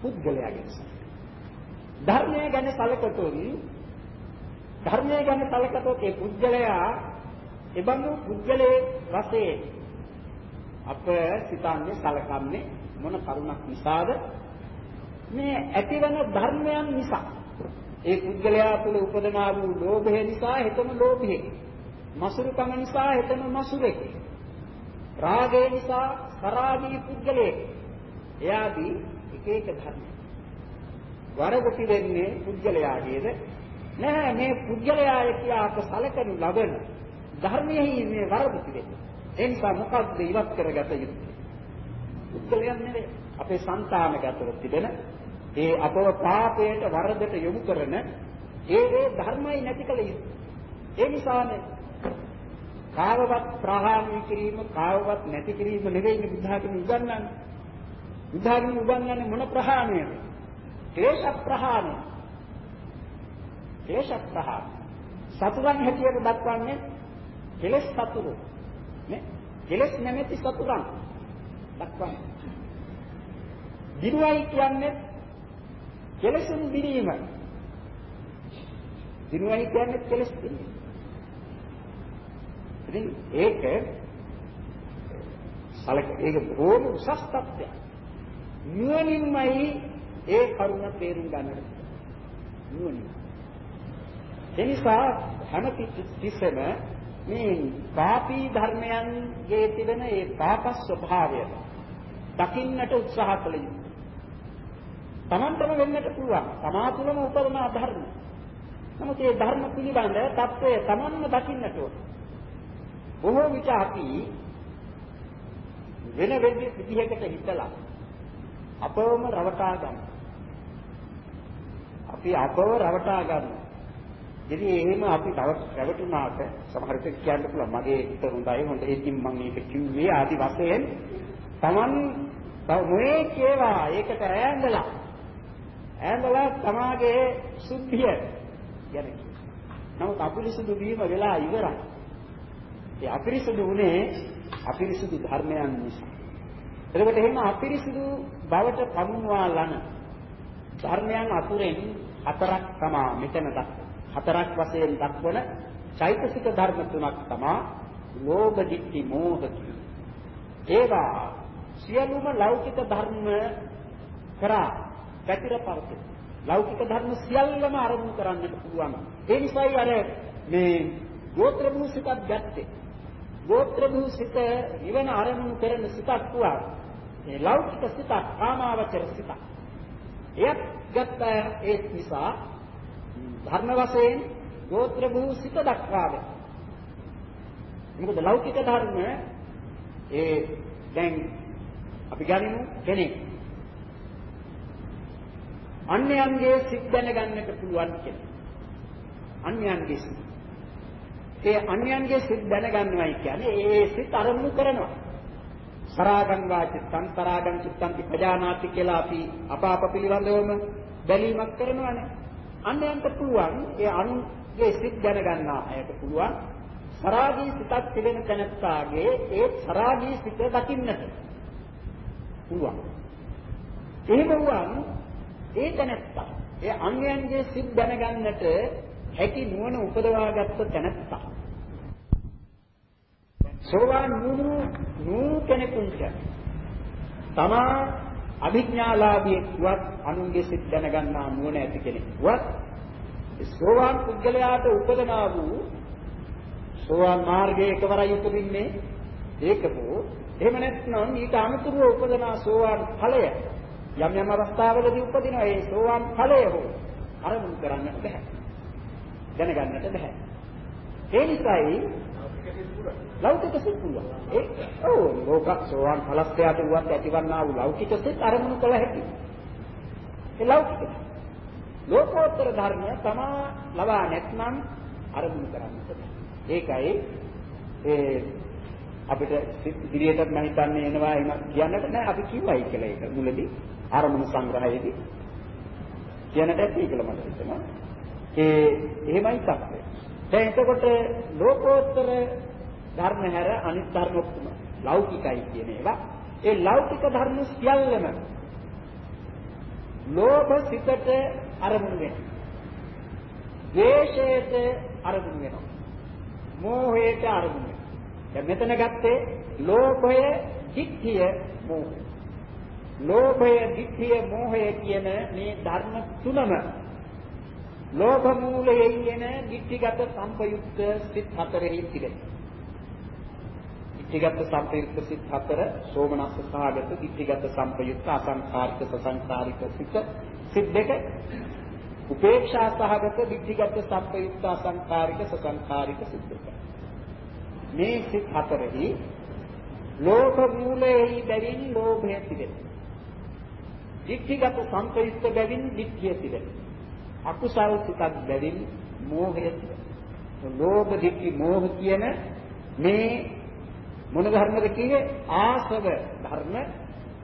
පුද්ගලයාගේ ධර්මය ගැන සැලකතොත් ධර්මය ගැන සැලකතොත් ඒ පුද්ගලයා එබඳු පුද්ගලයේ වශයෙන් අප සිතන්නේ සැලකන්නේ මොන කරුණක් නිසාද? මේ ඇතිවන ධර්මයන් නිසා. ඒ පුද්ගලයා තුළ උපදනා වූ ලෝභය නිසා හෙතම ලෝභය මසුරුකම නිසා හෙතම මසුරෙක් රාගය නිසා සරාගී පුද්ගලයෙක්. එයාදී එක එක ධර්ම. වරදටි වෙන්නේ පුද්ගලයාගේද? නැහැ මේ පුද්ගලයාය කියා අප සැලකනු ලබන ධර්මයෙහි මේ වරදටි වෙන්නේ. ඒ නිසා මොකක්ද ඉවත් කරගත යුත්තේ? පුද්ගලයන් නෙවෙයි අපේ సంతානගතව තිබෙන ඒ අපව පාපයට වරදට යොමු කරන ඒ ඒ ධර්මයි නැති කල යුත්තේ. ඒ නිසානේ කාවවත් ප්‍රහාණය කිරීම කාවවත් නැති කිරීම නෙවෙයි බුද්ධාගම උගන්වන්නේ. බුද්ධාගම උගන්වන්නේ මොන ප්‍රහාණයද? ක්ලේශ ප්‍රහාණය. ක්ලේශ ප්‍රහාණය. සතුරන් හැටියට දක්වන්නේ කෙලස් සතුරු. නේ? කෙලස් නැමැති සතුරන් දක්වන්නේ. දිනුවයි කියන්නේ කෙලසුන් දිරීම. දිනුවයි කියන්නේ කෙලස් දිරීම. ඉතින් ඒක සලක ඒක බොහොම උසස් තත්ත්වයක්. නුවණින්මයි ඒ කරුණ තේරුම් ගන්නට. නුවණින්. එනිසා හැම තිස්සෙම මේ පාපී ධර්මයන්ගේ තිබෙන ඒ පාප ස්වභාවය දකින්නට උත්සාහ කළ යුතුයි. Tamanටම වෙන්නට පුළුවන්. තමා තුළම උපදනා ධර්ම. නමුත් මේ ධර්ම පිළිබඳ தත්වය Tamanම දකින්නට ඕන. බොහෝ විට අපි වෙන විදිහකට හිතලා අපවම රවටා ගන්න. අපි අපව රවටා ගන්න. ඉතින් එහෙම අපි රැවටුණාට සමහර විට කියන්න පුළුවන් මගේ හිත හොඳයි හොඳ ඉතින් මම මේක කිව්වේ ආදි වශයෙන් Taman මොයේ කේවා ඒකට ඈඳලා ඈඳලා තමාගේ සුද්ධිය ගැන නමුත් අපිරිසුදු වීම වෙලා ඉවරයි. ඒ අපිරිසුදු උනේ අපිරිසුදු ධර්මයන් නිසා. එතකොට එහෙම අපිරිසුදු බවට පමුණවා ලන ධර්මයන් අතුරෙන් හතරක් තමා මෙතන හතරක් වශයෙන් දක්වන චෛතසික ධර්ම තුනක් තමා ලෝභ ditthi මෝහ ඒවා සියලුම ලෞකික ධර්ම කරා පැතිර පවතින. ලෞකික ධර්ම සියල්ලම අරමුණු කරන්නට පුළුවන්. ඒ නිසායි අර මේ ගෝත්‍ර භූසිතක් ගත්තේ. ගෝත්‍ර භූසිත ඉවන අරමුණු කරන සිතක් වුණා. මේ ලෞකික සිතක් කාමාවචර සිතක්. එයත් ගත්ත ඒ නිසා ධර්ම වශයෙන් ගෝත්‍ර භූසිත දක්වාද. මොකද ලෞකික ධර්ම ඒ දැන් අපි ගනිමු කෙනෙක් අන්‍යයන්ගේ සිත් දැනගන්නට පුළුවන් කෙනෙක්. අන්‍යයන්ගේ සිත්. ඒ අන්‍යයන්ගේ සිත් දැනගන්නවයි කියන්නේ ඒ සිත් අරමුණු කරනවා. සරාගං වාචිත්තං තරාගං චිත්තං පජානාති කියලා අපි අපාප පිළිබඳවම බැලීමක් කරනවානේ. අන්‍යයන්ට පුළුවන් ඒ අනුගේ සිත් දැනගන්නා අයට පුළුවන් සරාගී සිතක් තිබෙන තැනත්තාගේ ඒ සරාගී සිත දකින්නට පුළුවන්. එහෙම වුවන් ඒ තැනත්තා ඒ අන්‍යයන්ගේ සිත් දැනගන්නට හැකි නුවණ උපදවාගත්ත තැනත්තා සෝවාන් වුණු නූ කෙනෙකුට තමා අභිඥාලාභී වත් අනුන්ගේ සිත් දැනගන්නා නුවණ ඇති කෙනෙක් වත් සෝවාන් පුද්ගලයාට උපදනා වූ සෝවාන් මාර්ගයේ එකවරයි උපදින්නේ. ඒකෝ එහෙම නැත්නම් ඊට අනුතුරුව උපදනා සෝවාන් ඵලය යම් යම් අවස්ථාවලදී උපදිනවා. ඒ සෝවාන් ඵලය හෝ අරමුණු කරන්නට බෑ. දැනගන්නට බෑ. ඒ නිසායි ලෞකික සිත් පුළුවන්. ඒ ඔව් ලෝක සෝවාන් ඵලස්ත්‍යයට වුවත් ඇතිවන්නා වූ ලෞකික සිත් අරමුණු කළ හැකියි. ඒ ලෞකික. ලෝකෝත්තර ධර්මය තමා ලබා නැත්නම් අරමුණු කරන්නට ඒකයි ඒ අපිට ඉදිරියටත් මම හිතන්නේ එනවා එහෙම කියන්නට නෑ අපි කිව්වයි කියලා ඒක මුලදී අරමුණු සංග්‍රහයේදී කියන්නට ඇති කියලා මට හිතෙනවා. ඒ එහෙමයි තත්ත්වය. දැන් එතකොට ලෝකෝත්තර ධර්ම හැර අනිත් ධර්ම ඔක්කොම ලෞකිකයි කියන ඒවා ඒ ලෞකික ධර්ම සියල්ලම ලෝභ සිතට අරමුණු වෙනවා. ද්වේෂයට අරමුණු වෙනවා. මෝහයට අරමුණු වෙනවා. දැන් මෙතන ගත්තේ ලෝභය, ditthිය, මෝහය. ලෝභය, ditthිය, මෝහය කියන මේ ධර්ම තුනම ලෝභ මූලයෙන් එන ditthිගත සංපයුක්ත සිත් හතරෙහි තිබෙනවා. ditthිගත සංපයුක්ත සිත් හතර සෝමනස්ස සහගත ditthිගත සංපයුක්ත අසංඛාරික සසංඛාරික සිත්. සිත් දෙක උපේක්ෂා සහගත ditthිගත සංපයුක්ත අසංඛාරික සසංඛාරික සිත් දෙක. මේ සිත් හතරෙහි ලෝභ මූලයේ බැවින් ලෝභය තිබෙනවා. ditthිගත සංපයුක්ත බැවින් ditthිය තිබෙනවා. අකුසල් සිතක් බැවින් මෝහය තිබෙනවා ලෝභ ditthි මෝහ කියන මේ මොන ධර්මද කියේ? ආසව ධර්ම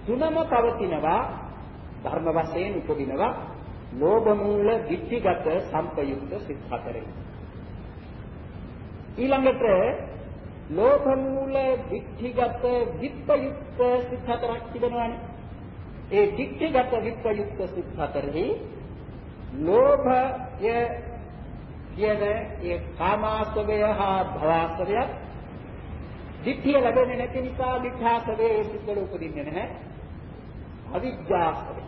තුනම පවතිනවා ධර්ම වශයෙන් උපදිනවා. ලෝභ මූල ditthිගත සංපයුක්ත සිත් හතරේ ඊළඟට ලෝභ මූල ditthිගත විප්පයුක්ත සිත් හතරක් තිබෙනවානේ. ඒ ditthිගත විප්පයුක්ත සිත් හතරෙහි ලෝභය කියන ඒ කාමාසවය හා භවසවයත් දිට්ඨිය ලැබෙන්නේ නැති නිසා මිත්‍යාසවේ ඒ සිත්වල උපදින්නේ නැහැ. අවිජ්ජාසවේ.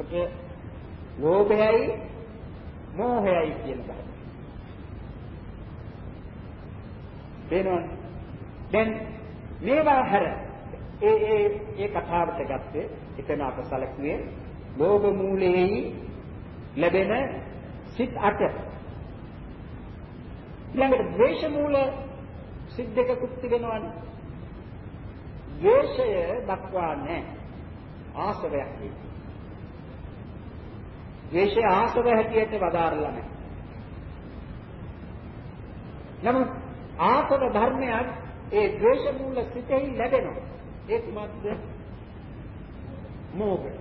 ඒක ලෝභයයි මෝහයයි කියන බව. වෙනවනේ. දැන් මේවා හැර ඒ ඒ ඒ කතාවට ගත්තේ එතන අප සැලකුවේ ලෝභ මූලයේ ලැබෙන සිත් 8. ඊළඟට ද්වේෂ මූල සිත් දෙකකුත් තිබෙනවනේ. ද්වේෂය දක්වා නැහැ. ආසවයක් ඒක. ද්වේෂය ආසව හැටියට වදාරලා නැහැ. නමුත් ආසව ධර්මයක් ඒ ද්වේෂ මූල සිතෙහි ලැබෙනවා. ඒ කුමක්ද? මෝහය.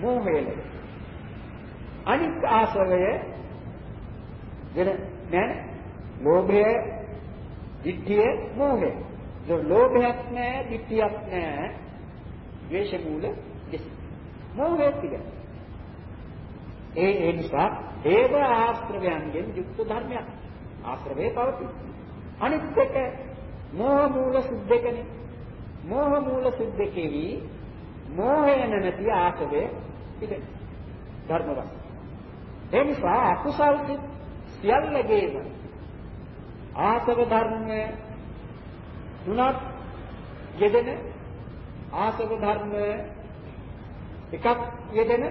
මෝහය ලැබෙනවා. අනිත් ආසවය වෙන නෑ ලෝභය ditthිය මෝහය. ඒ ලෝභයක් නැහැ, ditthියක් නැහැ. ද්වේෂ මූල දෙසි. මෝහය තිබෙන. ඒ ඒ නිසා ඒව ආශ්‍රවයන්ගෙන් යුක්ත ධර්මයක්. ආශ්‍රවේ පවතී. අනිත් එක මෝහ මූල සුද්ධකනේ. මෝහ මූල සුද්ධකේවි මෝහය නැති ආශ්‍රවේ තිබෙන. ධර්ම වස්තු. ඒ නිසා අකුසල් සියල්ලගේම ආසව ධර්ම තුනක් යෙදෙන ආසව ධර්ම එකක් යෙදෙන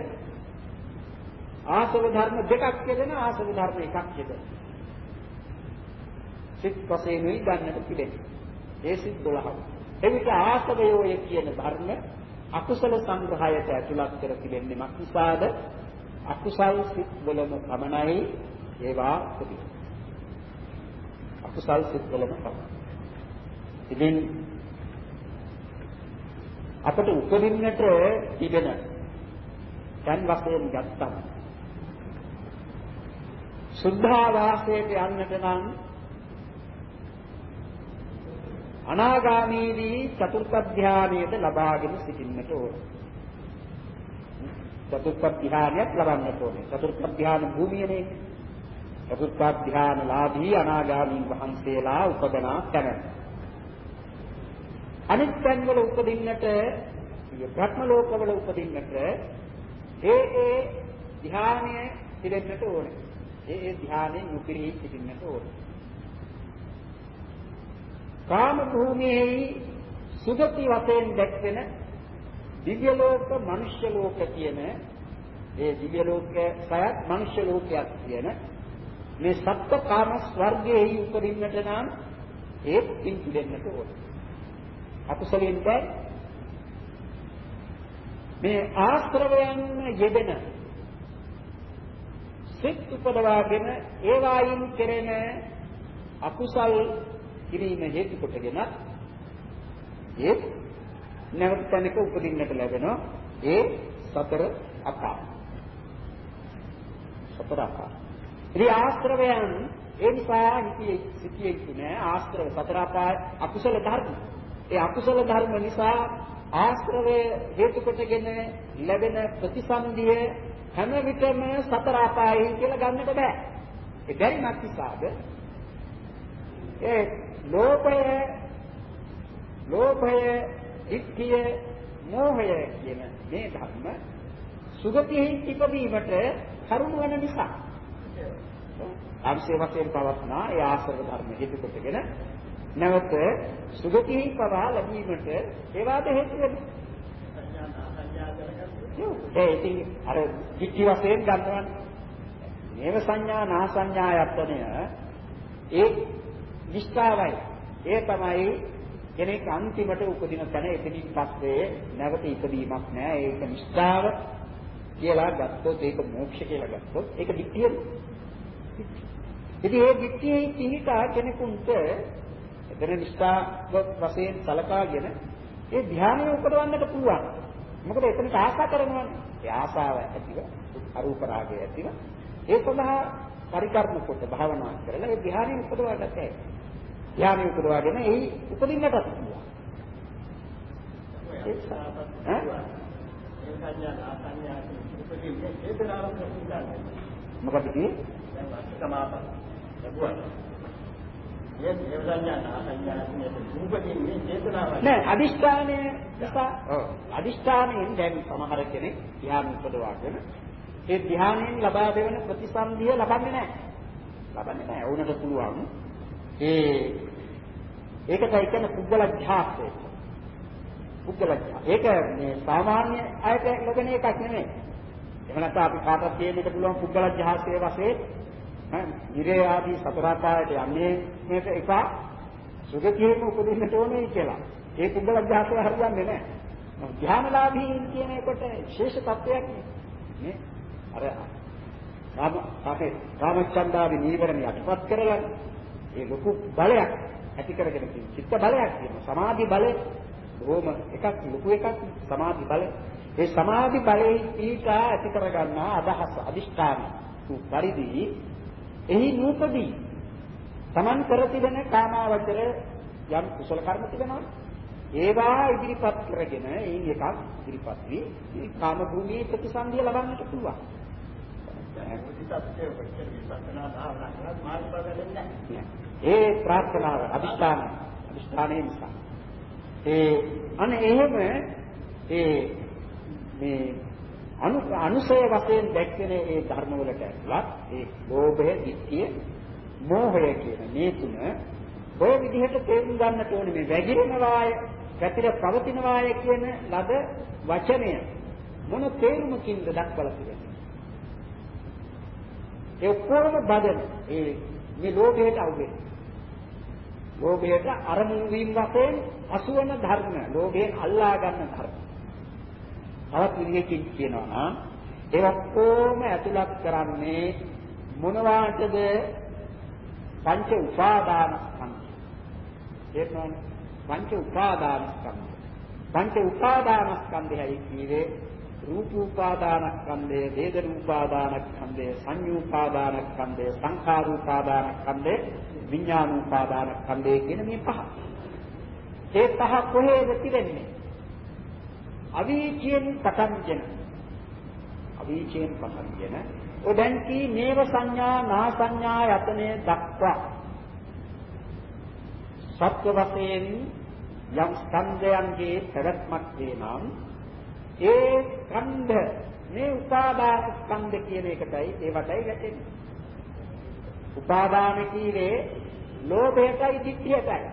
ආසව ධර්ම දෙකක් යෙදෙන ආසව ධර්ම එකක් යෙදෙන. සිත් වශයෙන් ගන්නට පිළිදෙන ඒ සිත් 12 එවිට ආසවයෝය කියන ධර්ම අකුසල සංග්‍රහයට ඇතුළත් කර තිබෙන්නේ මක් නිසාද? අකුසල් සිත් වලම පමණයි ඒවා උපදින්නේ. අකුසල් සිත් වලම පමණයි. ඉතින් අපට උපදින්නට තිබෙන දැන් වශයෙන් ගත්තම සුද්ධාවාසයට යන්නට නම් අනාගාමීදී චතුර්ථ ධානයට ලබාගෙන සිටින්නට ඕන. චතුර්ථ ධානයක් ලබන්නට ඕනේ. චතුර්ථ ධාන භූමියනේ. චතුර්ථ ධානලාභී අනාගාමී වහන්සේලා උපදනා තැන. අනිත් තැන්වල උපදින්නට බ්‍රහ්ම ලෝකවල උපදින්නට ඒ ඒ ධානය පිළිෙන්නට ඕනේ. ඒ ඒ ධානයෙන් උපරිහි සිටින්නට ඕනේ. කාම භූමියේ සුගති වශයෙන් දැක්වෙන දිව්‍ය ලෝක, මනුෂ්‍ය ලෝක කියන ඒ දිව්‍ය ලෝකය සයත් මනුෂ්‍ය ලෝකයක් කියන මේ සත්ත්ව කාම ස්වර්ගයේ උපදින්නට නම් ඒ පින් පිළිෙන්නට ඕනේ. අකුසලෙන් බෑ. මේ ආශ්‍රවයන් යෙදෙන සිත් උපදවාගෙන ඒවායින් කෙරෙන අකුසල් කිරීම හේතු කොටගෙන ඒ නැවත තැනක උපදින්නට ලැබෙනවා ඒ සතර අපාය. සතර අපාය. ඉතින් ආශ්‍රවයන් ඒ නිසා හිතියේ සිටියේ නෑ ආශ්‍රව සතර අපාය අකුසල ධර්ම. ඒ අකුසල ධර්ම නිසා ආශ්‍රවය හේතු කොටගෙන ලැබෙන ප්‍රතිසන්දිය හැම විටම සතර අපායයි කියලා ගන්නට බෑ. ඒ බැරි නැතිසාද ඒ ලෝභය ලෝභය, ඉක්ඛිය, මෝහය කියන මේ ධර්ම සුගතිෙහි ඉපදීමට කරුණ වන නිසා ආංශේ වශයෙන් පවත්නා ඒ ආශ්‍රව ධර්ම හේතු කොටගෙන නැවත සුගතිෙහි පවා ලැබීමට ඒවාද හේතු වෙනවා. ඒ ඉතින් අර කිච්චි වශයෙන් ගන්නවනේ. මේව සංඥා නා සංඥා යත්තනය ඒ නිෂ්ඨාවයි. ඒ තමයි කෙනෙක් අන්තිමට උපදින තැන එතනින් පස්සේ නැවත ඉපදීමක් නෑ. ඒක නිෂ්ඨාව කියලා ගත්තොත් ඒක මෝක්ෂ කියලා ගත්තොත් ඒක දික්තියද? ඉතින් ඒ දික්තියේ පිහිටා කෙනෙකුට එතන නිෂ්ඨාව වශයෙන් සලකාගෙන ඒ ධානය උපදවන්නට පුළුවන්. මොකද එතනට ආශා කරනවානේ. ඒ ආශාව ඇතිව අරූප රාගය ඇතිව ඒ සඳහා පරිකර්ම කොට භාවනා කරලා ඒ ධානය උපදවා ගන්නට ධානය උපදවාගෙන එහි උපදින්නට පුළුවන්. මොකද කියේ? දැන් වාස්තු සමාපන. ලැබුවා. නෑ අදිෂ්ඨානය නිසා අදිෂ්ඨානයෙන් දැන් සමහර කෙනෙක් ධ්‍යාන උපදවාගෙන ඒ ධ්‍යානයෙන් ලබා දෙවන ප්‍රතිසන්දිය ලබන්නේ නෑ ලබන්නේ නෑ වුණට පුළුවන් ඒ ඒකට කියන්නේ පුද්ගල ඥාතය පුද්ගල ඒක මේ සාමාන්‍ය අයට ලැබෙන එකක් නෙමෙයි එහෙම නැත්නම් අපි කාටවත් කියන්නට පුළුවන් පුද්ගල ඥාතයේ වශයෙන් ඉරේ ආදී සතරපායට යන්නේ මේක එක සුගතියෙම උපදින්නට ඕනේ කියලා. ඒ කුඹල ධාතය හරියන්නේ නැහැ. ධානලාභී කියන එකට ශේෂ තත්වයක් නේ. අර රාම අපේ රාමචන්දාවේ නීවරණ යටපත් කරලා ඒ ලොකු බලයක් ඇති කරගෙන තියෙන චිත්ත බලයක් තියෙනවා. සමාධි බලය බොහොම එකක් ලොකු එකක් සමාධි බලය. ඒ සමාධි බලයේ ඊට ඇති කරගන්නා අදහස අදිෂ්ඨාන පරිදි එහි නූපදී Taman කර තිබෙන කාමාවචර යම් කුසල කර්ම තිබෙනවා. ඒවා ඉදිරිපත් කරගෙන එයින් එකක් ඉදිරිපත් වී මේ කාම භූමියේ ප්‍රතිසන්දිය ලබන්නට පුළුවන්. ඒ ප්‍රාර්ථනාව අදිස්ථාන අදිස්ථානයේ නිසා ඒ අනේ එහෙම ඒ මේ අනු අනුසය වශයෙන් දැක්වෙන ඒ ධර්ම වලට ඇතුළත් ඒ ලෝභය, ditthිය, මෝහය කියන මේ තුන ඔය විදිහට තේරුම් ගන්නට ඕනේ මේ වැగిරෙනවාය, පැතිර පවතිනවාය කියන ලද වචනය මොන තේරුමකින්ද දක්වලා තියෙන්නේ? ඒ ඔක්කොම බදන ඒ මේ ලෝභයට අවුෙන්නේ. ලෝභයට අරමුණු වීම වශයෙන් අසුවන ධර්ම. ලෝභයෙන් අල්ලා ගන්න ධර්ම. තවත් විදිහකින් කියනවා නම් ඒ ඔක්කොම ඇතුළත් කරන්නේ මොනවාටද පංච උපාදානස්කන්ධ. තේරුණානේ? පංච උපාදානස්කන්ධ. පංච උපාදානස්කන්ධයයි කියවේ රූප උපාදානස්කන්ධය, වේදන උපාදානස්කන්ධය, සංඤ්ඤා උපාදානස්කන්ධය, සංඛාර උපාදානස්කන්ධය, විඥාන උපාදානස්කන්ධය කියන මේ පහ. ඒ පහ කොහේද තිබෙන්නේ? අවීචයෙන් පටන්ගෙන. අවීචයෙන් පටන්ගෙන. ඔය දැන් කී නේව සංඥා, නා සංඥා යතනේ දක්වා සත්‍ය වශයෙන් යම් ස්කන්ධයන්ගේ පැවැත්මක් වෙනම් ඒ ස්කන්ධ මේ උපාදාන ස්කන්ධ කියන එකටයි ඒවටයි ගැටෙන්නේ. උපාදාන කීවේ ලෝභයටයි ditthiyටයි.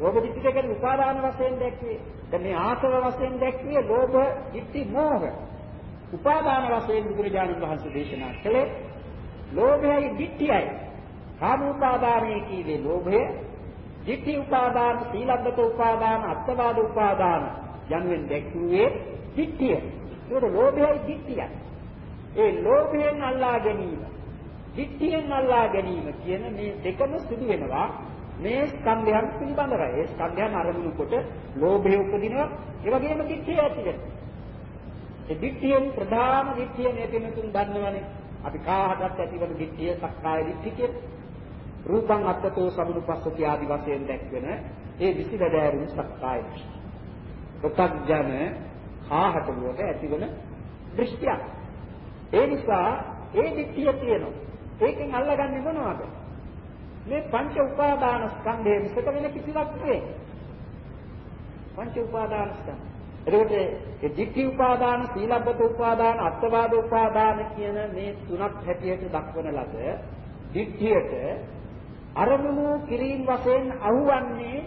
ලෝභ ditthi දෙකෙන් උපාදාන වශයෙන් දැක්වේ. දැන් මේ ආසව වශයෙන් දැක්වේ ලෝභ ditthi මෝහ. උපාදාන වශයෙන් බුදුරජාණන් වහන්සේ දේශනා කළේ ලෝභයයි ditthiyයි. කාම උපාදානයේ කීවේ ලෝභය, ditthi උපාදාන, සීලබ්බත උපාදාන, අත්වාද උපාදාන යනුවෙන් දැක්ුවේ ditthිය. ඒක ලෝභයයි ditthියයි. ඒ ලෝභයෙන් අල්ලා ගැනීම, ditthියෙන් අල්ලා ගැනීම කියන මේ දෙකම සිදු වෙනවා මේ ස්කන්ධයන් පිළිබඳවයි. ඒ ස්කන්ධයන් අරමුණු කොට ලෝභය උපදිනවා. ඒ වගේම ditthිය ඇති වෙනවා. ඒ ditthියෙන් ප්‍රධාන ditthිය මේ පිනතුන් දන්නවනේ. අපි කාහටත් ඇතිවන ditthිය සක්කාය ditthිය කියලා. රූපං අත්තතෝ සමුනුපස්සති ආදි වශයෙන් දැක්වෙන ඒ විසිරදෑරුම් සක්කාය දෘෂ්ටි. ප්‍රත්‍යඥ කාහටලුවට ඇතිවන දෘෂ්ටියක්. ඒ නිසා ඒ දිට්ඨිය තියෙනවා. ඒකෙන් අල්ලගන්නේ මොනවද? මේ පංච උපාදාන ස්කන්ධය මිසක වෙන කිසිවක් නෙවෙයි. පංච උපාදාන ස්කන්ධ. එතකොට ඒ දිට්ඨි උපාදාන, සීලබ්බත උපාදාන, අත්වාද උපාදාන කියන මේ තුනක් හැටියට දක්වන ලද දිට්ඨියට අරමුණු කිරීම වශයෙන් අහුවන්නේ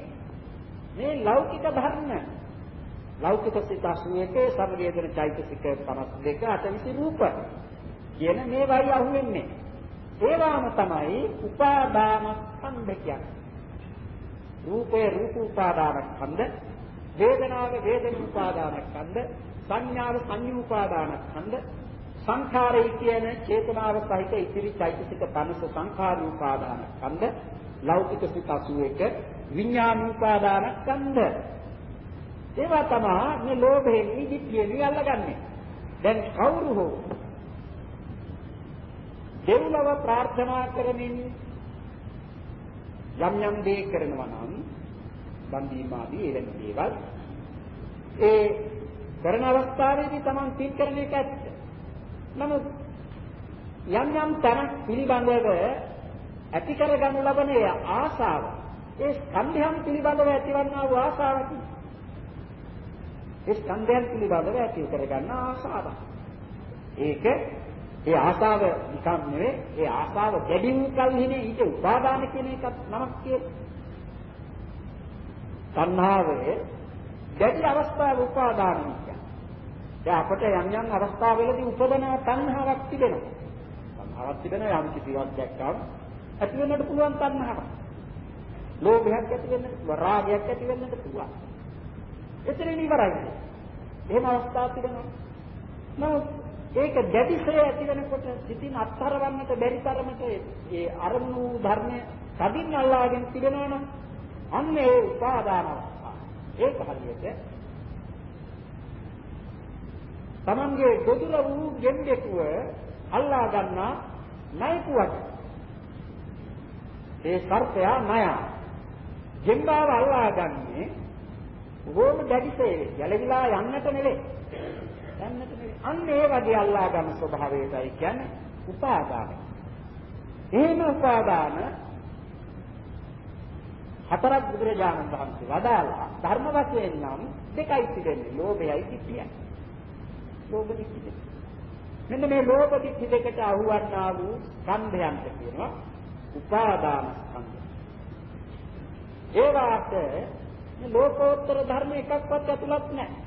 මේ ලෞකික ධර්ම. ලෞකික සිත 81 සමවේදන චෛතසික 52 අටවිසි රූප කියන මේවායි අහුවෙන්නේ. ඒවාම තමයි උපාදාන ස්කන්ධ කියන්නේ. රූපේ රූප උපාදාන ස්කන්ධ, වේදනාවේ වේදන උපාදාන ස්කන්ධ, සංඥාව සංඥා උපාදාන ස්කන්ධ, සංඛාරය කියන චේතනාව සහිත ඉතිරි චෛතසික 50 සංඛාර උපාදාන ස්කන්ධ, ලෞකික සිත 81 විඥාන උපාදාන ස්කන්ධ ඒවා තමයි මේ ලෝභයෙන් ඉදිත්‍යයෙන් අල්ලගන්නේ. දැන් කවුරු හෝ දෙව්ලොව ප්‍රාර්ථනා කරමින් යම් යම් දේ කරනවා නම් බන්දීමාදී එවැනි දේවල් ඒ කරන අවස්ථාවේදී Taman පින් කරන එක ඇත්ත. නමුත් යම් යම් තැනක් පිළිබඳව ඇති කරගනු ලබන ආශාව ඒ ස්කන්ධයන් පිළිබඳව ඇතිවන්නා වූ ආශාවකි. ඒ ස්කන්ධයන් පිළිබඳව ඇති කරගන්න ආශාවක්. ඒක ඒ ආශාව නිකම් නෙවෙයි ඒ ආශාව වැඩි වූ කල්හිනේ ඊට උපාදාන කියන එකත් නමක් කියලා. තණ්හාවේ දැඩි අවස්ථාව උපාදාන කියන්නේ. දැන් අපට යම් යම් අවස්ථාවලදී උපදන තණ්හාවක් තිබෙනවා. තණ්හාවක් තිබෙනවා යම් කිසිවක් දැක්කම ඇති වෙන්නට පුළුවන් තණ්හාවක්. ලෝභයක් ඇති වෙන්නට පුළුවන් රාගයක් ඇති වෙන්නට පුළුවන්. එතනින් ඉවරයි. එහෙම අවස්ථා තිබෙනවා. නමුත් ඒක දැඩිසේ ඇති වෙනකොට සිතින් අත්හරවන්නට බැරි තරමට ඒ අරමුණු ධර්මය කදින් අල්ලාගෙන තිබෙනවනම් අන්න ඒ උපාදාන අවස්ථාව. ඒක හරියට තමන්ගේ ගොදුර වූ ගෙම්බෙකුව අල්ලා ගන්නා නයිකුවක්. ඒ සර්පයා ණය. ගෙම්බාව අල්ලා ගන්නේ බොහොම දැඩිසේ ගැලවිලා යන්නට නෙවෙයි. යන්නට නෙවෙයි. අන්න ඒ වගේ අල්ලා ගන්න ස්වභාවයටයි කියන්නේ උපාදාන. එහෙම උපාදාන හතරක් බුදුරජාණන් වහන්සේ වදාළා. ධර්ම වශයෙන් නම් දෙකයි තිබෙන්නේ. ලෝභයයි ditthiyයි. ලෝභ ditthi මෙන්න මේ ලෝභ ditthi දෙකට අහුවන්නා වූ ස්කන්ධයන්ට කියනවා උපාදාන ස්කන්ධ. ඒ වාට මේ ලෝකෝත්තර ධර්ම එකක්වත් ඇතුළත් නැහැ.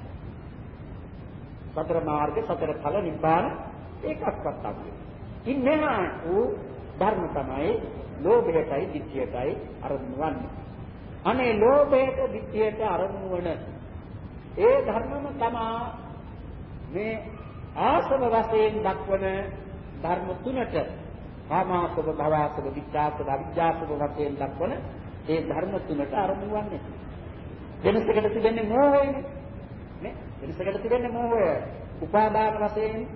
සතර මාර්ග සතර ඵල නිබ්බාන ඒකක්වත් අග්‍රයි. ඉන්නහා වූ ධර්ම තමයි ලෝභයටයි ditthiyටයි අරමුණු වන්නේ. අනේ ලෝභයට ditthiyට අරමුණු වන ඒ ධර්මම තමා මේ ආසව වශයෙන් දක්වන ධර්ම තුනට කාමාසව භවසව විචාසව අවිජ්ජාසව වශයෙන් දක්වන ඒ ධර්ම තුනට අරමුණු වන්නේ. වෙනසකට තිබෙන්නේ මෝහයනේ. නේ? වෙනසකට තිබෙන්නේ මෝහය. උපාදාන වශයෙන්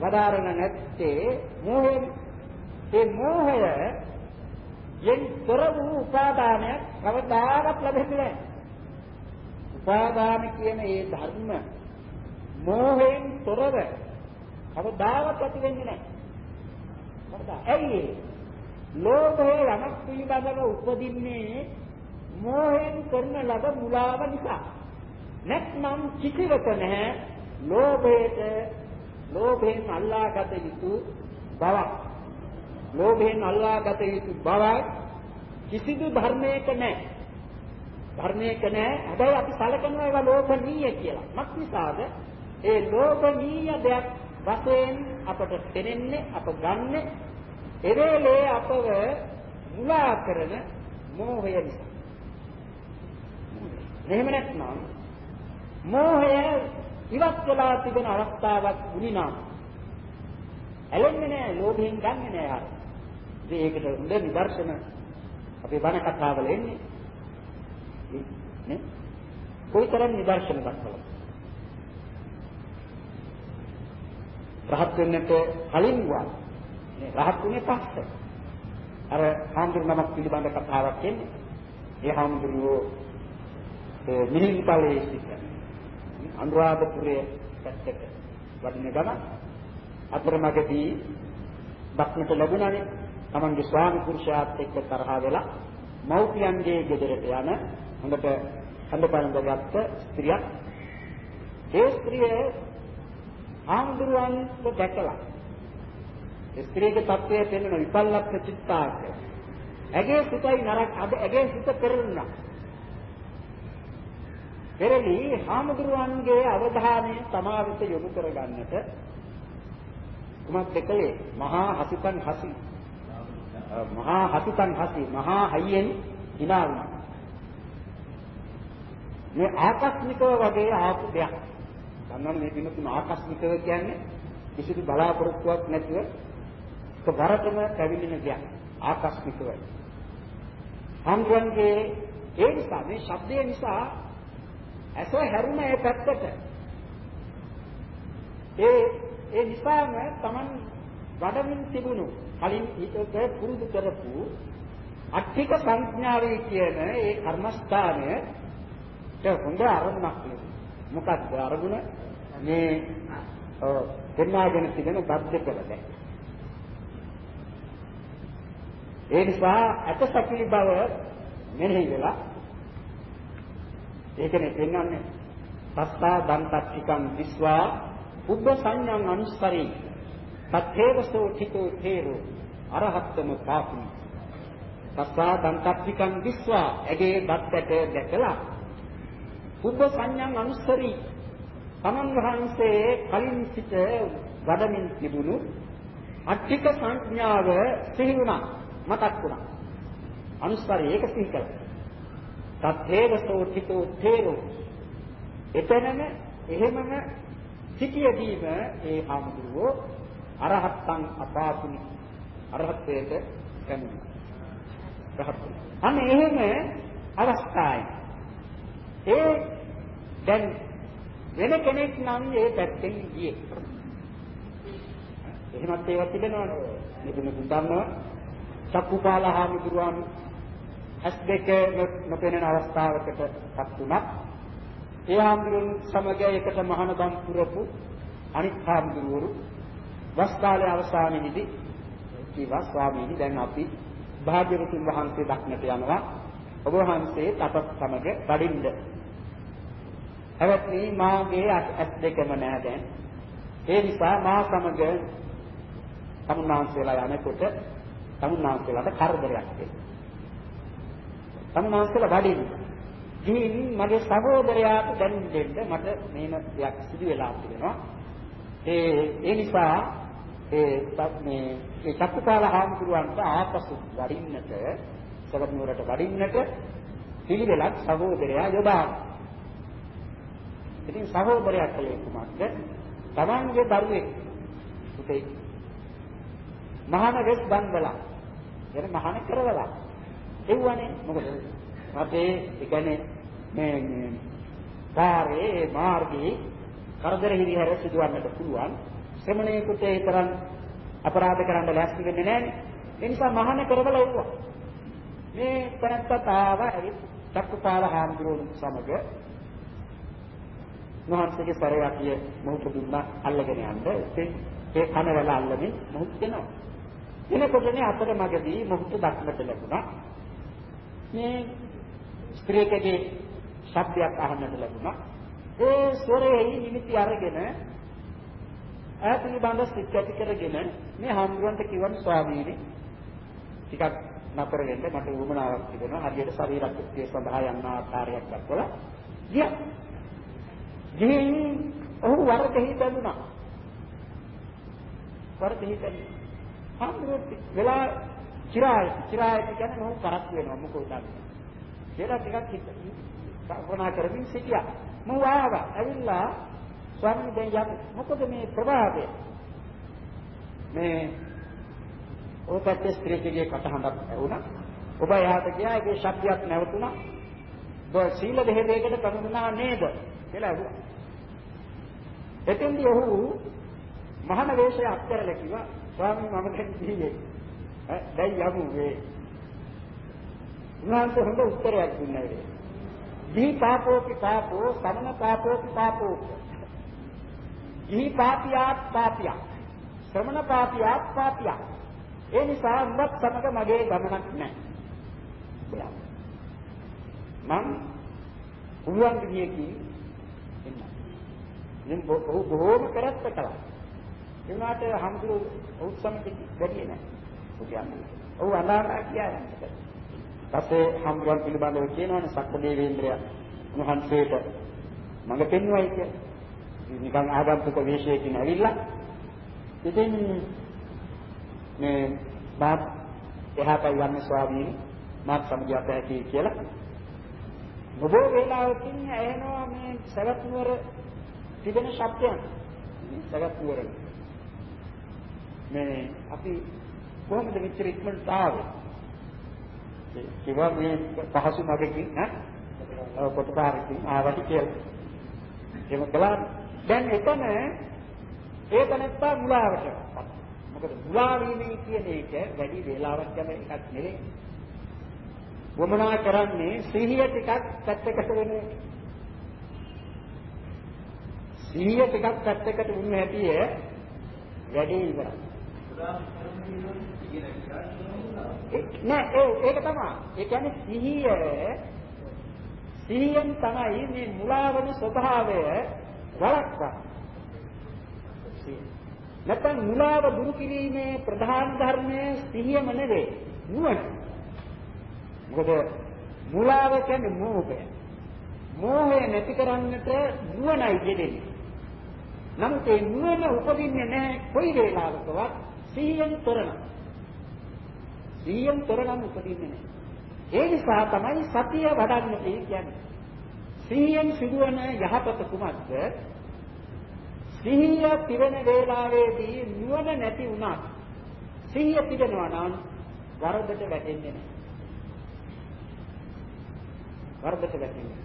වදාරණ නැත්තේ මෝහයෙන්. ඒ මෝහය යෙන් තොර වූ උපාදානයක් කවදාවත් ලැබෙන්නේ නැහැ. උපාදාන කියන ඒ ධර්ම මෝහයෙන් තොරව කවදාවත් ඇති වෙන්නේ නැහැ. කවදා? ඇයි ලෝභය යමක් පිළිබඳව උපදින්නේ මෝහයෙන් කරන ලද මුලාව නිසා. නැත්නම් කිසිවක නැහැ ලෝභයට ලෝභයෙන් අල්ලාගත යුතු බවක්. ලෝභයෙන් අල්ලාගත යුතු බවක් කිසිදු ධර්මයක නැහැ. ධර්මයක නැහැ. හැබැයි අපි සැලකනවා ඒවා ලෝභනීය කියලා. මක් නිසාද? ඒ ලෝභනීය දෙයක් වශයෙන් අපට පෙනෙන්නේ අප ගන්න එවේලේ අපව මුලා කරන මෝහය නිසා. එහෙම නැත්නම් මෝහය ඉවත් වෙලා තිබෙන අවස්ථාවක් වුණා. ඇලෙන්නේ නැහැ, ලෝභයෙන් ගන්නෙ නැහැ අර. ඉතින් ඒකට හොඳ නිදර්ශන අපේ බණ කතාවල එන්නේ. නේ? කොයිතරම් නිදර්ශන දක්වලා. රහත් වෙන්නට කලින් වා රහත් වුණේ පස්සේ. අර හාමුදුරු නමක් පිළිබඳ කතාවක් එන්නේ. ඒ හාමුදුරුවෝ ඒ මිහින්තලේ සිට අනුරාධපුරයේ පැත්තට වඩින ගම අතරමඟදී දක්නට ලැබුණානේ තමන්ගේ ස්වාමි පුරුෂයාත් එක්ක තරහ වෙලා මව්පියන්ගේ ගෙදරට යන හොඳට හඳ පරඳගත්ත ස්ත්‍රියක්. ඒ ස්ත්‍රිය ආම්දුරුවන්ව දැකලා ස්ත්‍රියගේ තත්ත්වය පෙන්වන විපල්ලක්ෂ චිත්තාක ඇගේ සිතයි නරක අද ඇගේ සිත පෙරළුණා. පෙරලි හාමුදුරුවන්ගේ අවධානය තමා වෙත යොමු කරගන්නට කුමක්ද කළේ මහා හසිතන් හසි. මහා හසිතන් හසි. මහා හයියෙන් hina වුණා මේ ආකස්මිකව වගේ ආපු දෙයක්. ගන්නවනේ මේ පින්නතුන ආකස්මිකව කියන්නේ කිසිදු බලාපොරොත්තුවක් නැතුව එකවරටම පැවිදෙන දෙයක්. ආකස්මිකව හාමුදුරන්ගේ ඒ නිසා මේ ශබ්දය නිසා ඇස හැරුණ ඒ පැත්තට ඒ ඒ නිසාම Taman වඩමින් තිබුණු කලින් හිතට පුරුදු කරපු අට්ඨික සංඥාවේ කියන ඒ කර්මස්ථානය හොඳ අරමුණක් නෙවෙයි. මොකක්ද අරමුණ? මේ දෙන්නාගෙන තිබෙන බද්ධකල දැක්. ඒ නිසා අතසකිලි බව මෙනෙහි වෙලා ඒකනේ පෙන්වන්නේ සත්තා දන්තක්ඛිකං විස්වා උබ්බ සංඥං අනුස්සරේ. තත්තේවසෝ ඨිතෝ තේරෝ අරහත්තම පාපුනි සත්තා දන්තක්ඛිකං විස්වා ඇගේ දත්තට දැකලා උබ්බ සංඥං අනුස්සරී. තමන් වහන්සේ කලින් සිට වඩමින් තිබුණු අට්ඨික සංඥාව සිහි වුණා මතක් වුණා. අනුස්සරී ඒක සිහි කළා. තත්තේවසෝ තිතෝ තේරෝ එතනම එහෙමම සිටියදීම ඒ ආමුදුරෝ අරහත්තන් අපාතුනි. අරහත්ත්වයට පැමිණි. රහත් අන්න එහෙම අවස්ථාවයි ඒ දැන් වෙන කෙනෙක් නම් ඒ පැත්තෙන් ගියේ. එහෙමත් ඒවා තිබෙනවනේ. මෙතන පුතන්න චක්කුපාලහාමුදුරුවන් ඇස් දෙක නොපෙනෙන අවස්ථාවකටපත් වුණා. ඒ හාමුදුරුවෝ සමග එකට මහානදම් පුරපු අනිත් හාමුදුරුවෝ වස් කාලයේ අවසානයේදී කිව්වා ස්වාමීනි දැන් අපි භාග්‍යවතුන් වහන්සේ දක්නට යනවා. ඔබ වහන්සේ තපස් සමග වඩින්න. එවත්නි මාගේ ඇස් දෙකම නැහැ දැන්. ඒ නිසා මා සමග තමුන්නාන්සේලා යනකොට තමුන්නාන්සේලාට කරදරයක් වෙනවා. සම්මාසල වඩින්න. ගිහින් මගේ සහෝදරයාට දැනුම් දෙන්න මට මේන දෙයක් සිදු වෙලා තිබෙනවා. ඒ ඒ නිසා ඒ මේ මේ චක්කපාල හාමුදුරුවන්ට ආපසු වඩින්නට සවැත් නුවරට වඩින්නට පිළිවෙලක් සහෝදරයා යොදානවා. ඉතින් සහෝදරයා කලේ කුමක්ද? තමන්ගේ දරුවෙක් පුතේ මහාන වෙස් බන්දලා එන මහාන කරවලා එව්වනේ. මොකද? අපේ ඒ කියන්නේ මේ පාරේ මාර්ගයේ කරදර හිරිහැර සිදුවන්නට පුළුවන්. ශ්‍රමණේකුට ඒ තරම් අපරාධ කරන්න ලෑස්ති වෙන්නේ නැහැ ඒ නිසා මහාන කරවලා එව්වා මේ තනත්ත ආව ඇවිත් චක්කපාල හාමුදුරුවෝ සමග මහන්සියගේ සරයකිය මොහොත දුන්නා අල්ලගෙන යන්න. ඉතින් ඒ කනවල අල්ලමින් මොහොත් දෙනවා. එනකොටනේ අතර මගදී මොහොත දක්නට ලැබුණා. මේ ස්ත්‍රීකගේ ශබ්දයක් අහන්නට ලැබුණා. ඒ ස්වරයේ නිමිති අරගෙන ඈ පිළිබඳ සිත් ඇති කරගෙන මේ හාමුදුරන්ට කිව්වන ස්වාමීනි ටිකක් නතර වෙන්න මට උවමනාවක් තිබෙනවා. හරියට ශරීරකෘත්‍ය සඳහා යන ආකාරයක් දක්වලා ගියා. ගිහින් ඔහු වරදෙහි බැඳුනා වරදෙහි බැඳුනා හාමුදුරුවෝ වෙලා චිරාය චිරාය කියන්නේ ඔහු කරක් වෙනවා මොකෝ දන්නේ. කියලා ටිකක් හිත කල්පනා කරමින් සිටියා. මම ආවා ඇවිල්ලා ස්වාමීන් දැන් යමු. මොකද මේ ප්‍රභාවය? මේ ඔබට ස්ත්‍රීකගේ කටහඬක් ඇහුණා. ඔබ එහාට ගියා ඒකේ ශබ්දයක් නැවතුණා. ඔබ සීල දෙහෙදයකට පමුණුනා නේද? කියලා ඇහුවා. එතෙන්දී ඔහු මහාන වේශය අත්හැරලා කිව්වා ස්වාමීන් මම දැන් කිව්වේ දැන් යමු මේ උන්වහන්සේ හොඳ උත්තරයක් දුන්නා ඒ. දී පාපෝපි පාපෝ සමන පාපෝපි පාපෝ. දී පාපියාත් පාපියා. ශ්‍රමණ පාපියාත් පාපියා. ඒ නිසා උඹත් සමග මගේ ගමනක් නැහැ. මං පුළුවන් විදියකින් එන්න. මම බොහෝම කරත්ත කළා. ඒ වුණාට හම්දුරු උත්සමක බැරියේ නැහැ. කියන්නේ. ඔව් අනාගත කියන්නේ. පස්සේ හම්බුන් පිළිබඳව කියනවනේ සක්‍රදේවේන්ද්‍රය උන්වහන්සේට මඟ පෙන්වයි කියලා. නිකන් ආගන්තුක වේශයකින් ඇවිල්ලා ඉතින් මේ මාත් එහාට යන්න ස්වාමීනි මාත් සමගියට ඇති කියලා බොහෝ වේලාවකින් ඇහෙනවා මේ සවැත් නුවර තිබෙන ශබ්දයන් සවැත් නුවර මේ අපි කොහොමද මෙච්චර ඉක්මනට ආවේ කිව්වා මේ පහසු මගකින් ඈ කොටපාරකින් ආවට කියලා. එහෙම කළා දැන් එතන ඒ තනත්තා මුලාවට. මොකද මුලා වීමේ කියන එක වැඩි වේලාවක් යන එකක් නෙවෙයි. වමනා කරන්නේ සිහිය ටිකක් පැත්තකට වෙන එක. සිහිය ටිකක් පැත්තකට වුණ හැටි වැඩි ඉවරයි. නෑ ඒක තමයි. ඒ කියන්නේ සිහිය සිහියෙන් තමයි මේ මුලාවන ස්වභාවය වළක්වන්නේ. නැත්නම් මුලාව දුරු කිරීමේ ප්‍රධාන ධර්මය සිහියම නෙවෙයි නුවණ. මොකද මුලාව කියන්නේ මෝහය. මෝහය නැති කරන්නට නුවණයි දෙන්නේ. නමුත් ඒ නුවණ උපදින්නේ නැහැ කොයි වෙලාවකවත් සිහියෙන් තොරනවා. සිහියෙන් තොරනම් උපදින්නේ නැහැ. ඒ නිසා තමයි සතිය වඩන්න කියන්නේ. සිහියෙන් සිදුවන යහපත කුමක්ද? සිහිය පිරෙන වේලාවේදී නුවණ නැති වුණා. සිහිය පිරෙනවා නම් වරදට වැටෙන්නේ නැහැ. වරදට වැටෙන්නේ.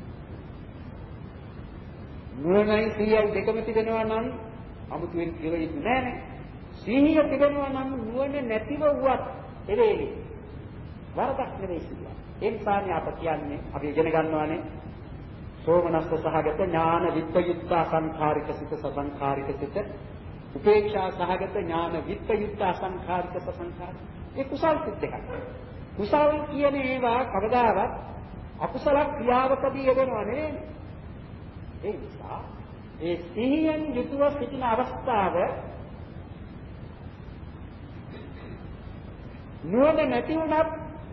නුවණයි සිහියයි දෙකම තිබෙනවා නම් 아무තුවෙන් කියලා ඉන්නේ නැහැ. සිහිය තිබෙනවා නම් නුවණ නැතිව වුවත් එවේලි. වරදක් නෙවෙයි සිදුවා. ඒ නිසානේ අප කියන්නේ අපි ඉගෙන ගන්නවානේ සෝමනස්ස සහගත ඥාන විත්‍යයුක්ත අසංඛාරික සිත සසංඛාරික සිත උපේක්ෂා සහගත ඥාන විත්‍යයුක්ත අසංඛාරික සසංඛාරික ඒ කුසල් සිත් දෙකක්. කුසල් කියන ඒවා කවදාවත් අකුසල ක්‍රියාවකදී යෙදෙනව නෙවෙයි. ඒ නිසා ඒ සිහියෙන් යුතුව සිටින අවස්ථාව නුවණ නැති වුණත්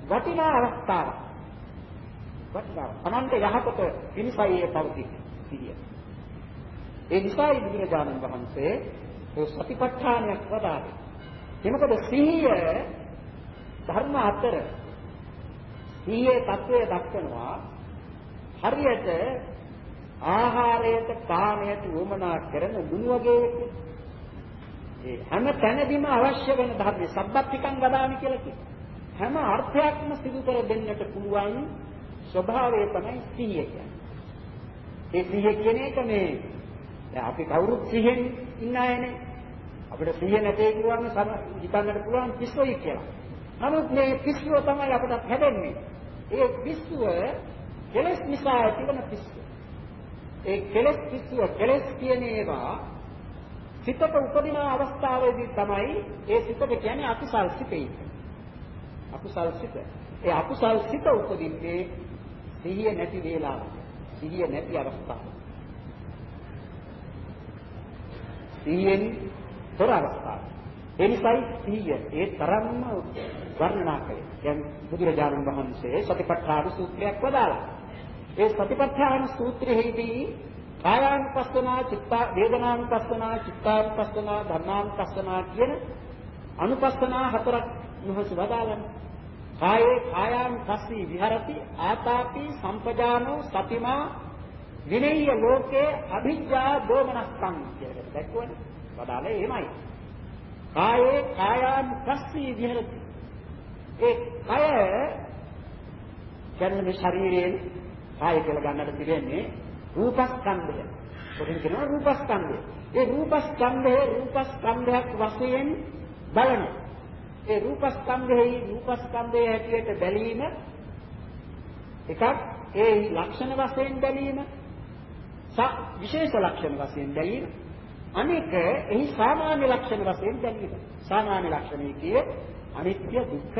වටිනා අවස්ථාවක්. වටිනා. අනන්ත යහපත පිණිසයි ඒ පවතින සිහිය. ඒ නිසායි බුදුරජාණන් වහන්සේ ඒ සතිපට්ඨානයක් වදාළේ. එනකොට සිහිය ධර්ම අතර සිහියේ தત્වය දක්වනවා හරියට ආහාරයට කාමයට වමනා කරන දුනු වගේ ඒ හැම තැනදීම අවශ්‍ය වෙන ධර්ම සබ්බත්තිකං වදාමි කියලා කියනවා. හැම අර්ථයක්ම සිදු කර දෙන්නට පුළුවන් ස්වභාවය තමයි සිහිය කියන්නේ. ඒ සිහිය කියන එක මේ දැන් අපි කවුරුත් සිහියෙන් ඉන්න අයනේ. අපිට සිහිය නැtei කියවම හිතන්නට පුළුවන් පිස්සොයි කියලා. නමුත් මේ පිස්සුව තමයි අපට හැදෙන්නේ. ඒ පිස්සුව කෙලස් නිසා ඇතිවන පිස්සුව. ඒ කෙලස් පිස්සුව කෙලස් කියන ඒවා සිතක උපදින අවස්ථාවේදී තමයි ඒ සිතට කියන්නේ අකුසල් සිතේ. අකුසල් සිත. ඒ අකුසල් සිත උපදින්නේ සිහිය නැති වේලාවක. සිහිය නැති අවස්ථාවක. සිහියෙන් තොර අවස්ථාවක්. ඒ නිසායි සිහිය ඒ තරම්ම වර්ණනා කළේ. දැන් බුදුරජාණන් වහන්සේ සතිපට්ඨාන සූත්‍රයක් වදාළා. ඒ සතිපට්ඨාන සූත්‍රයේදී කායානුපස්සනා, චිත්ත වේදනානුපස්සනා, චිත්තානුපස්සනා, ධර්මානුපස්සනා කියන අනුපස්සනා හතරක් නොහස වදාළා. කායේ කායානුපස්සී විහරති ආතාපි සම්පජානෝ සතිමා විනේය ලෝකේ අභිජ්ජා දෝමනස්සං කියලා දැක්වන්නේ. වදාළේ එහෙමයි. කායේ කායානුපස්සී විහරති. ඒ කය කියන්නේ මේ ශරීරයෙන් කාය කියලා ගන්නට තිබෙන්නේ රූපස්කන්ධය. කොටින් කියනවා රූපස්කන්ධය. ඒ රූපස්කන්ධය රූපස්කන්ධයක් වශයෙන් බලන. ඒ රූපස්කන්ධෙහි රූපස්කන්ධයේ හැටියට බැලීම එකක් ඒ ලක්ෂණ වශයෙන් බැලීම විශේෂ ලක්ෂණ වශයෙන් බැලීම අනෙක එහි සාමාන්‍ය ලක්ෂණ වශයෙන් බැලීම. සාමාන්‍ය ලක්ෂණය කියේ අනිත්‍ය දුක්ඛ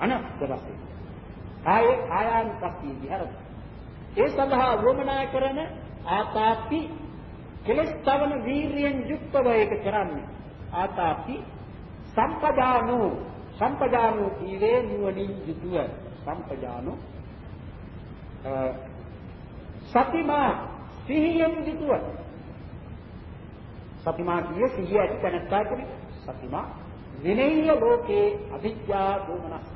අනාත්ම වශයෙන්. කායේ කායානුපස්සී විහරති ඒ සඳහා වමනා කරන ආතාපි කෙලස් තවන වීරියෙන් යුක්තව ඒක කරන්නේ. ආතාපි සම්පදානෝ සම්පදානෝ කීවේ නුවණින් යුතුව. සම්පදානෝ සතිමා සිහියෙන් යුතුව. සතිමා කියේ සිහිය ඇති තැනත්තා කෙනෙක් සතිමා විනේය ලෝකේ අවිද්‍යා දෝමනස්ස.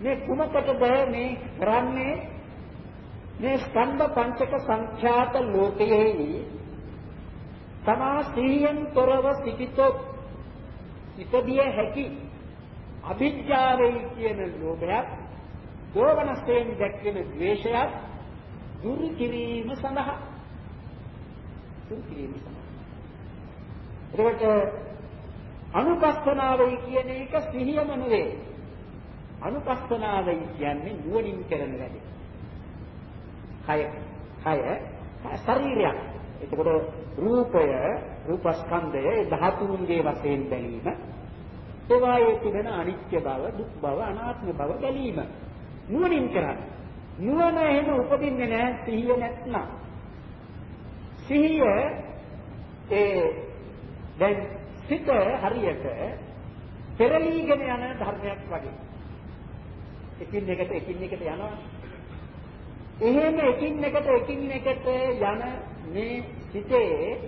මේ කුමකටද මේ කරන්නේ? මේ ස්කන්ධ පංචක සංඛ්‍යාත ලෝකයෙහි තමා සිහියෙන් තොරව සිටිතොත් ඉපදිය හැකි අභිජ්ජාවේ කියන ලෝභයත් දෝවනස්යෙන් දැක්වෙන ද්වේෂයත් දුරු කිරීම සඳහා. දුරු කිරීම සඳහා. එතකොට අනුපස්සනාවයි කියන එක සිහියම නෙවේ අනුපස්සනාවයි කියන්නේ නුවණින් කරන වැඩේ. කය කය ශරීරයක්. එතකොට රූපය රූපස්කන්ධය ධාතුන්ගේ වශයෙන් බැලීම ඒවායේ තිබෙන අනිත්‍ය බව දුක් බව අනාත්ම බව බැලීම නුවණින් කරන්නේ. නුවණ එහෙම උපදින්නේ නැහැ සිහිය නැත්නම්. සිහිය ඒ දැන් සිත හරියට පෙරලීගෙන යන ධර්මයක් වගේ. එකින් එකට එකින් එකට යනවා. එහෙම එකින් එකට එකින් එකට යන මේ සිතේ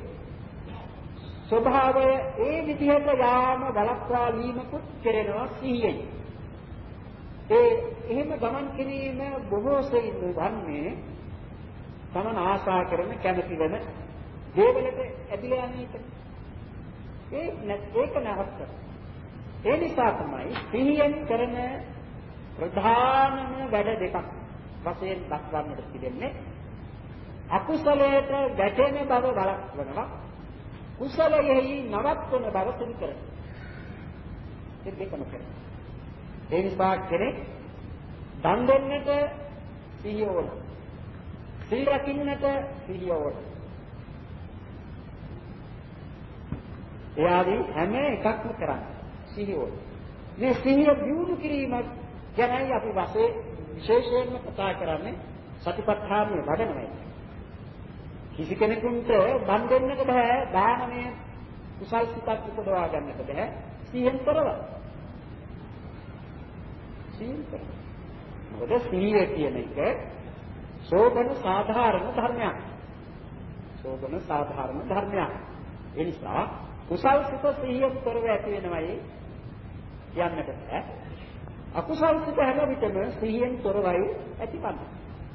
ස්වභාවය ඒ විදිහට යාම බලක්වා වීමකුත් කෙරෙනවා සිහියෙන්. ඒ එහෙම ගමන් කිරීම බොහෝ සෙයින් වන්නේ තමන් ආශා කරන කැමති වෙන දේවලට ඇදිලා යන එක. ඒ ඒක නවත්ත. ඒ නිසා තමයි සිහියෙන් කරන ප්‍රධානම වැඩ දෙකක් වශයෙන් දක්වන්නට තිබෙන්නේ අකුසලයට වැටෙන බව බලක්වනවා කුසලයෙහි නවත්වන බව සිදු කරනවා. ඒ දෙකම කරනවා. ඒ නිසා කෙනෙක් දන් දෙන්නට සිහිය ඕන සීල රකින්නට සිහිය ඕන එයාදී හැම එකක්ම කරන්නේ සිහිය ඕන මේ සිහිය දියුණු කිරීම ගැනයි අපි වශයෙන් විශේෂයෙන්ම කතා කරන්නේ සතිපට්ඨානය වඩනවයි. කිසි කෙනෙකුට බන් දෙන්නට බෑ දානමය කුසල් සිතක් උපදවා ගන්නට බෑ සිහියෙන් කරව. සිහියෙන් කරව. මොකද සිහිය කියන එක සෝබන සාධාරණ ධර්මයක්. සෝබන සාධාරණ ධර්මයක්. ඒ නිසා කුසල් සිත සිහියෙන් කරව ඇති වෙනවයි කියන්නට බෑ. අකුසල් සිත හැම විටම සිහියෙන් තොරවයි ඇතිවන්නේ.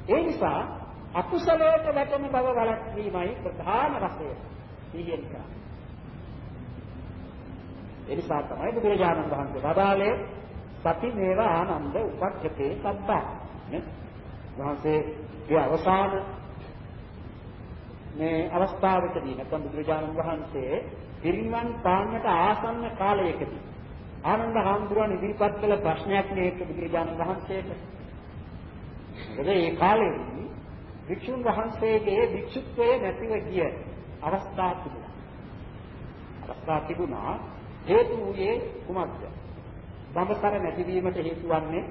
ඒ නිසා අකුසලයට වැටෙන බව වළක්වීමයි ප්‍රධාන වශයෙන් සිහියෙන් කරන්නේ. ඒ නිසා තමයි බුදුරජාණන් වහන්සේ වදාළේ සති මේව ආනන්ද උපක්ඛතේ සබ්බා නේ වහන්සේගේ අවසාන මේ අවස්ථාවකදී නැත්නම් බුදුරජාණන් වහන්සේ පිරිනිවන් පාන්නට ආසන්න කාලයකදී ආනන්ද හාමුදුරුවන් ඉදිරිපත් කළ ප්‍රශ්නයක් මේක බුදුරජාණන් වහන්සේට. මොකද ඒ කාලේදී වික්ෂුන් වහන්සේගේ වික්ෂුත්වයේ නැතිව ගිය අවස්ථා තිබුණා. අවස්ථා තිබුණා හේතු වූයේ කුමක්ද? බඹසර නැතිවීමට හේතු වන්නේ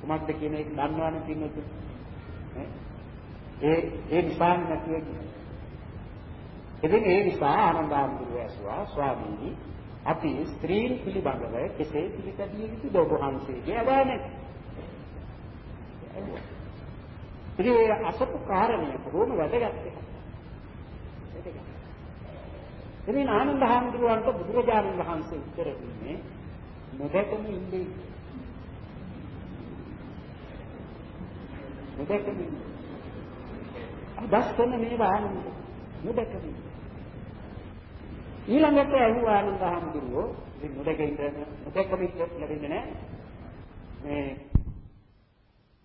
කුමක්ද කියන එක දන්නවනේ පින්නතුන්. ඒ ඒ නිසා නැතිව ගියා. ඉතින් ඒ නිසා ආනන්දාමතුරු ඇසුවා ස්වාමීනි අපි ස්ත්‍රීන් පිළිබඳව කෙසේ පිළිපැදිය යුතුද ඔබ වහන්සේගේ අවවාදයෙන්? ඉතින් ඒ අසපු කාරණය බොහොම වැදගත් එකක්. ඉතින් ආනන්ද හාමුදුරුවන්ට බුදුරජාණන් වහන්සේ උත්තර දුන්නේ නොදැකම ඉන්නේ. නොදැකම ඉන්නේ. අදස් කරන මේවා නොදැකම ඉන්නේ. ඊළඟට ඇහුවා ආනන්ද හාමුදුරුවෝ ඉතින් නොදැක ඉන්න නොදැකම ඉන්න ලැබෙන්නේ නැහැ. මේ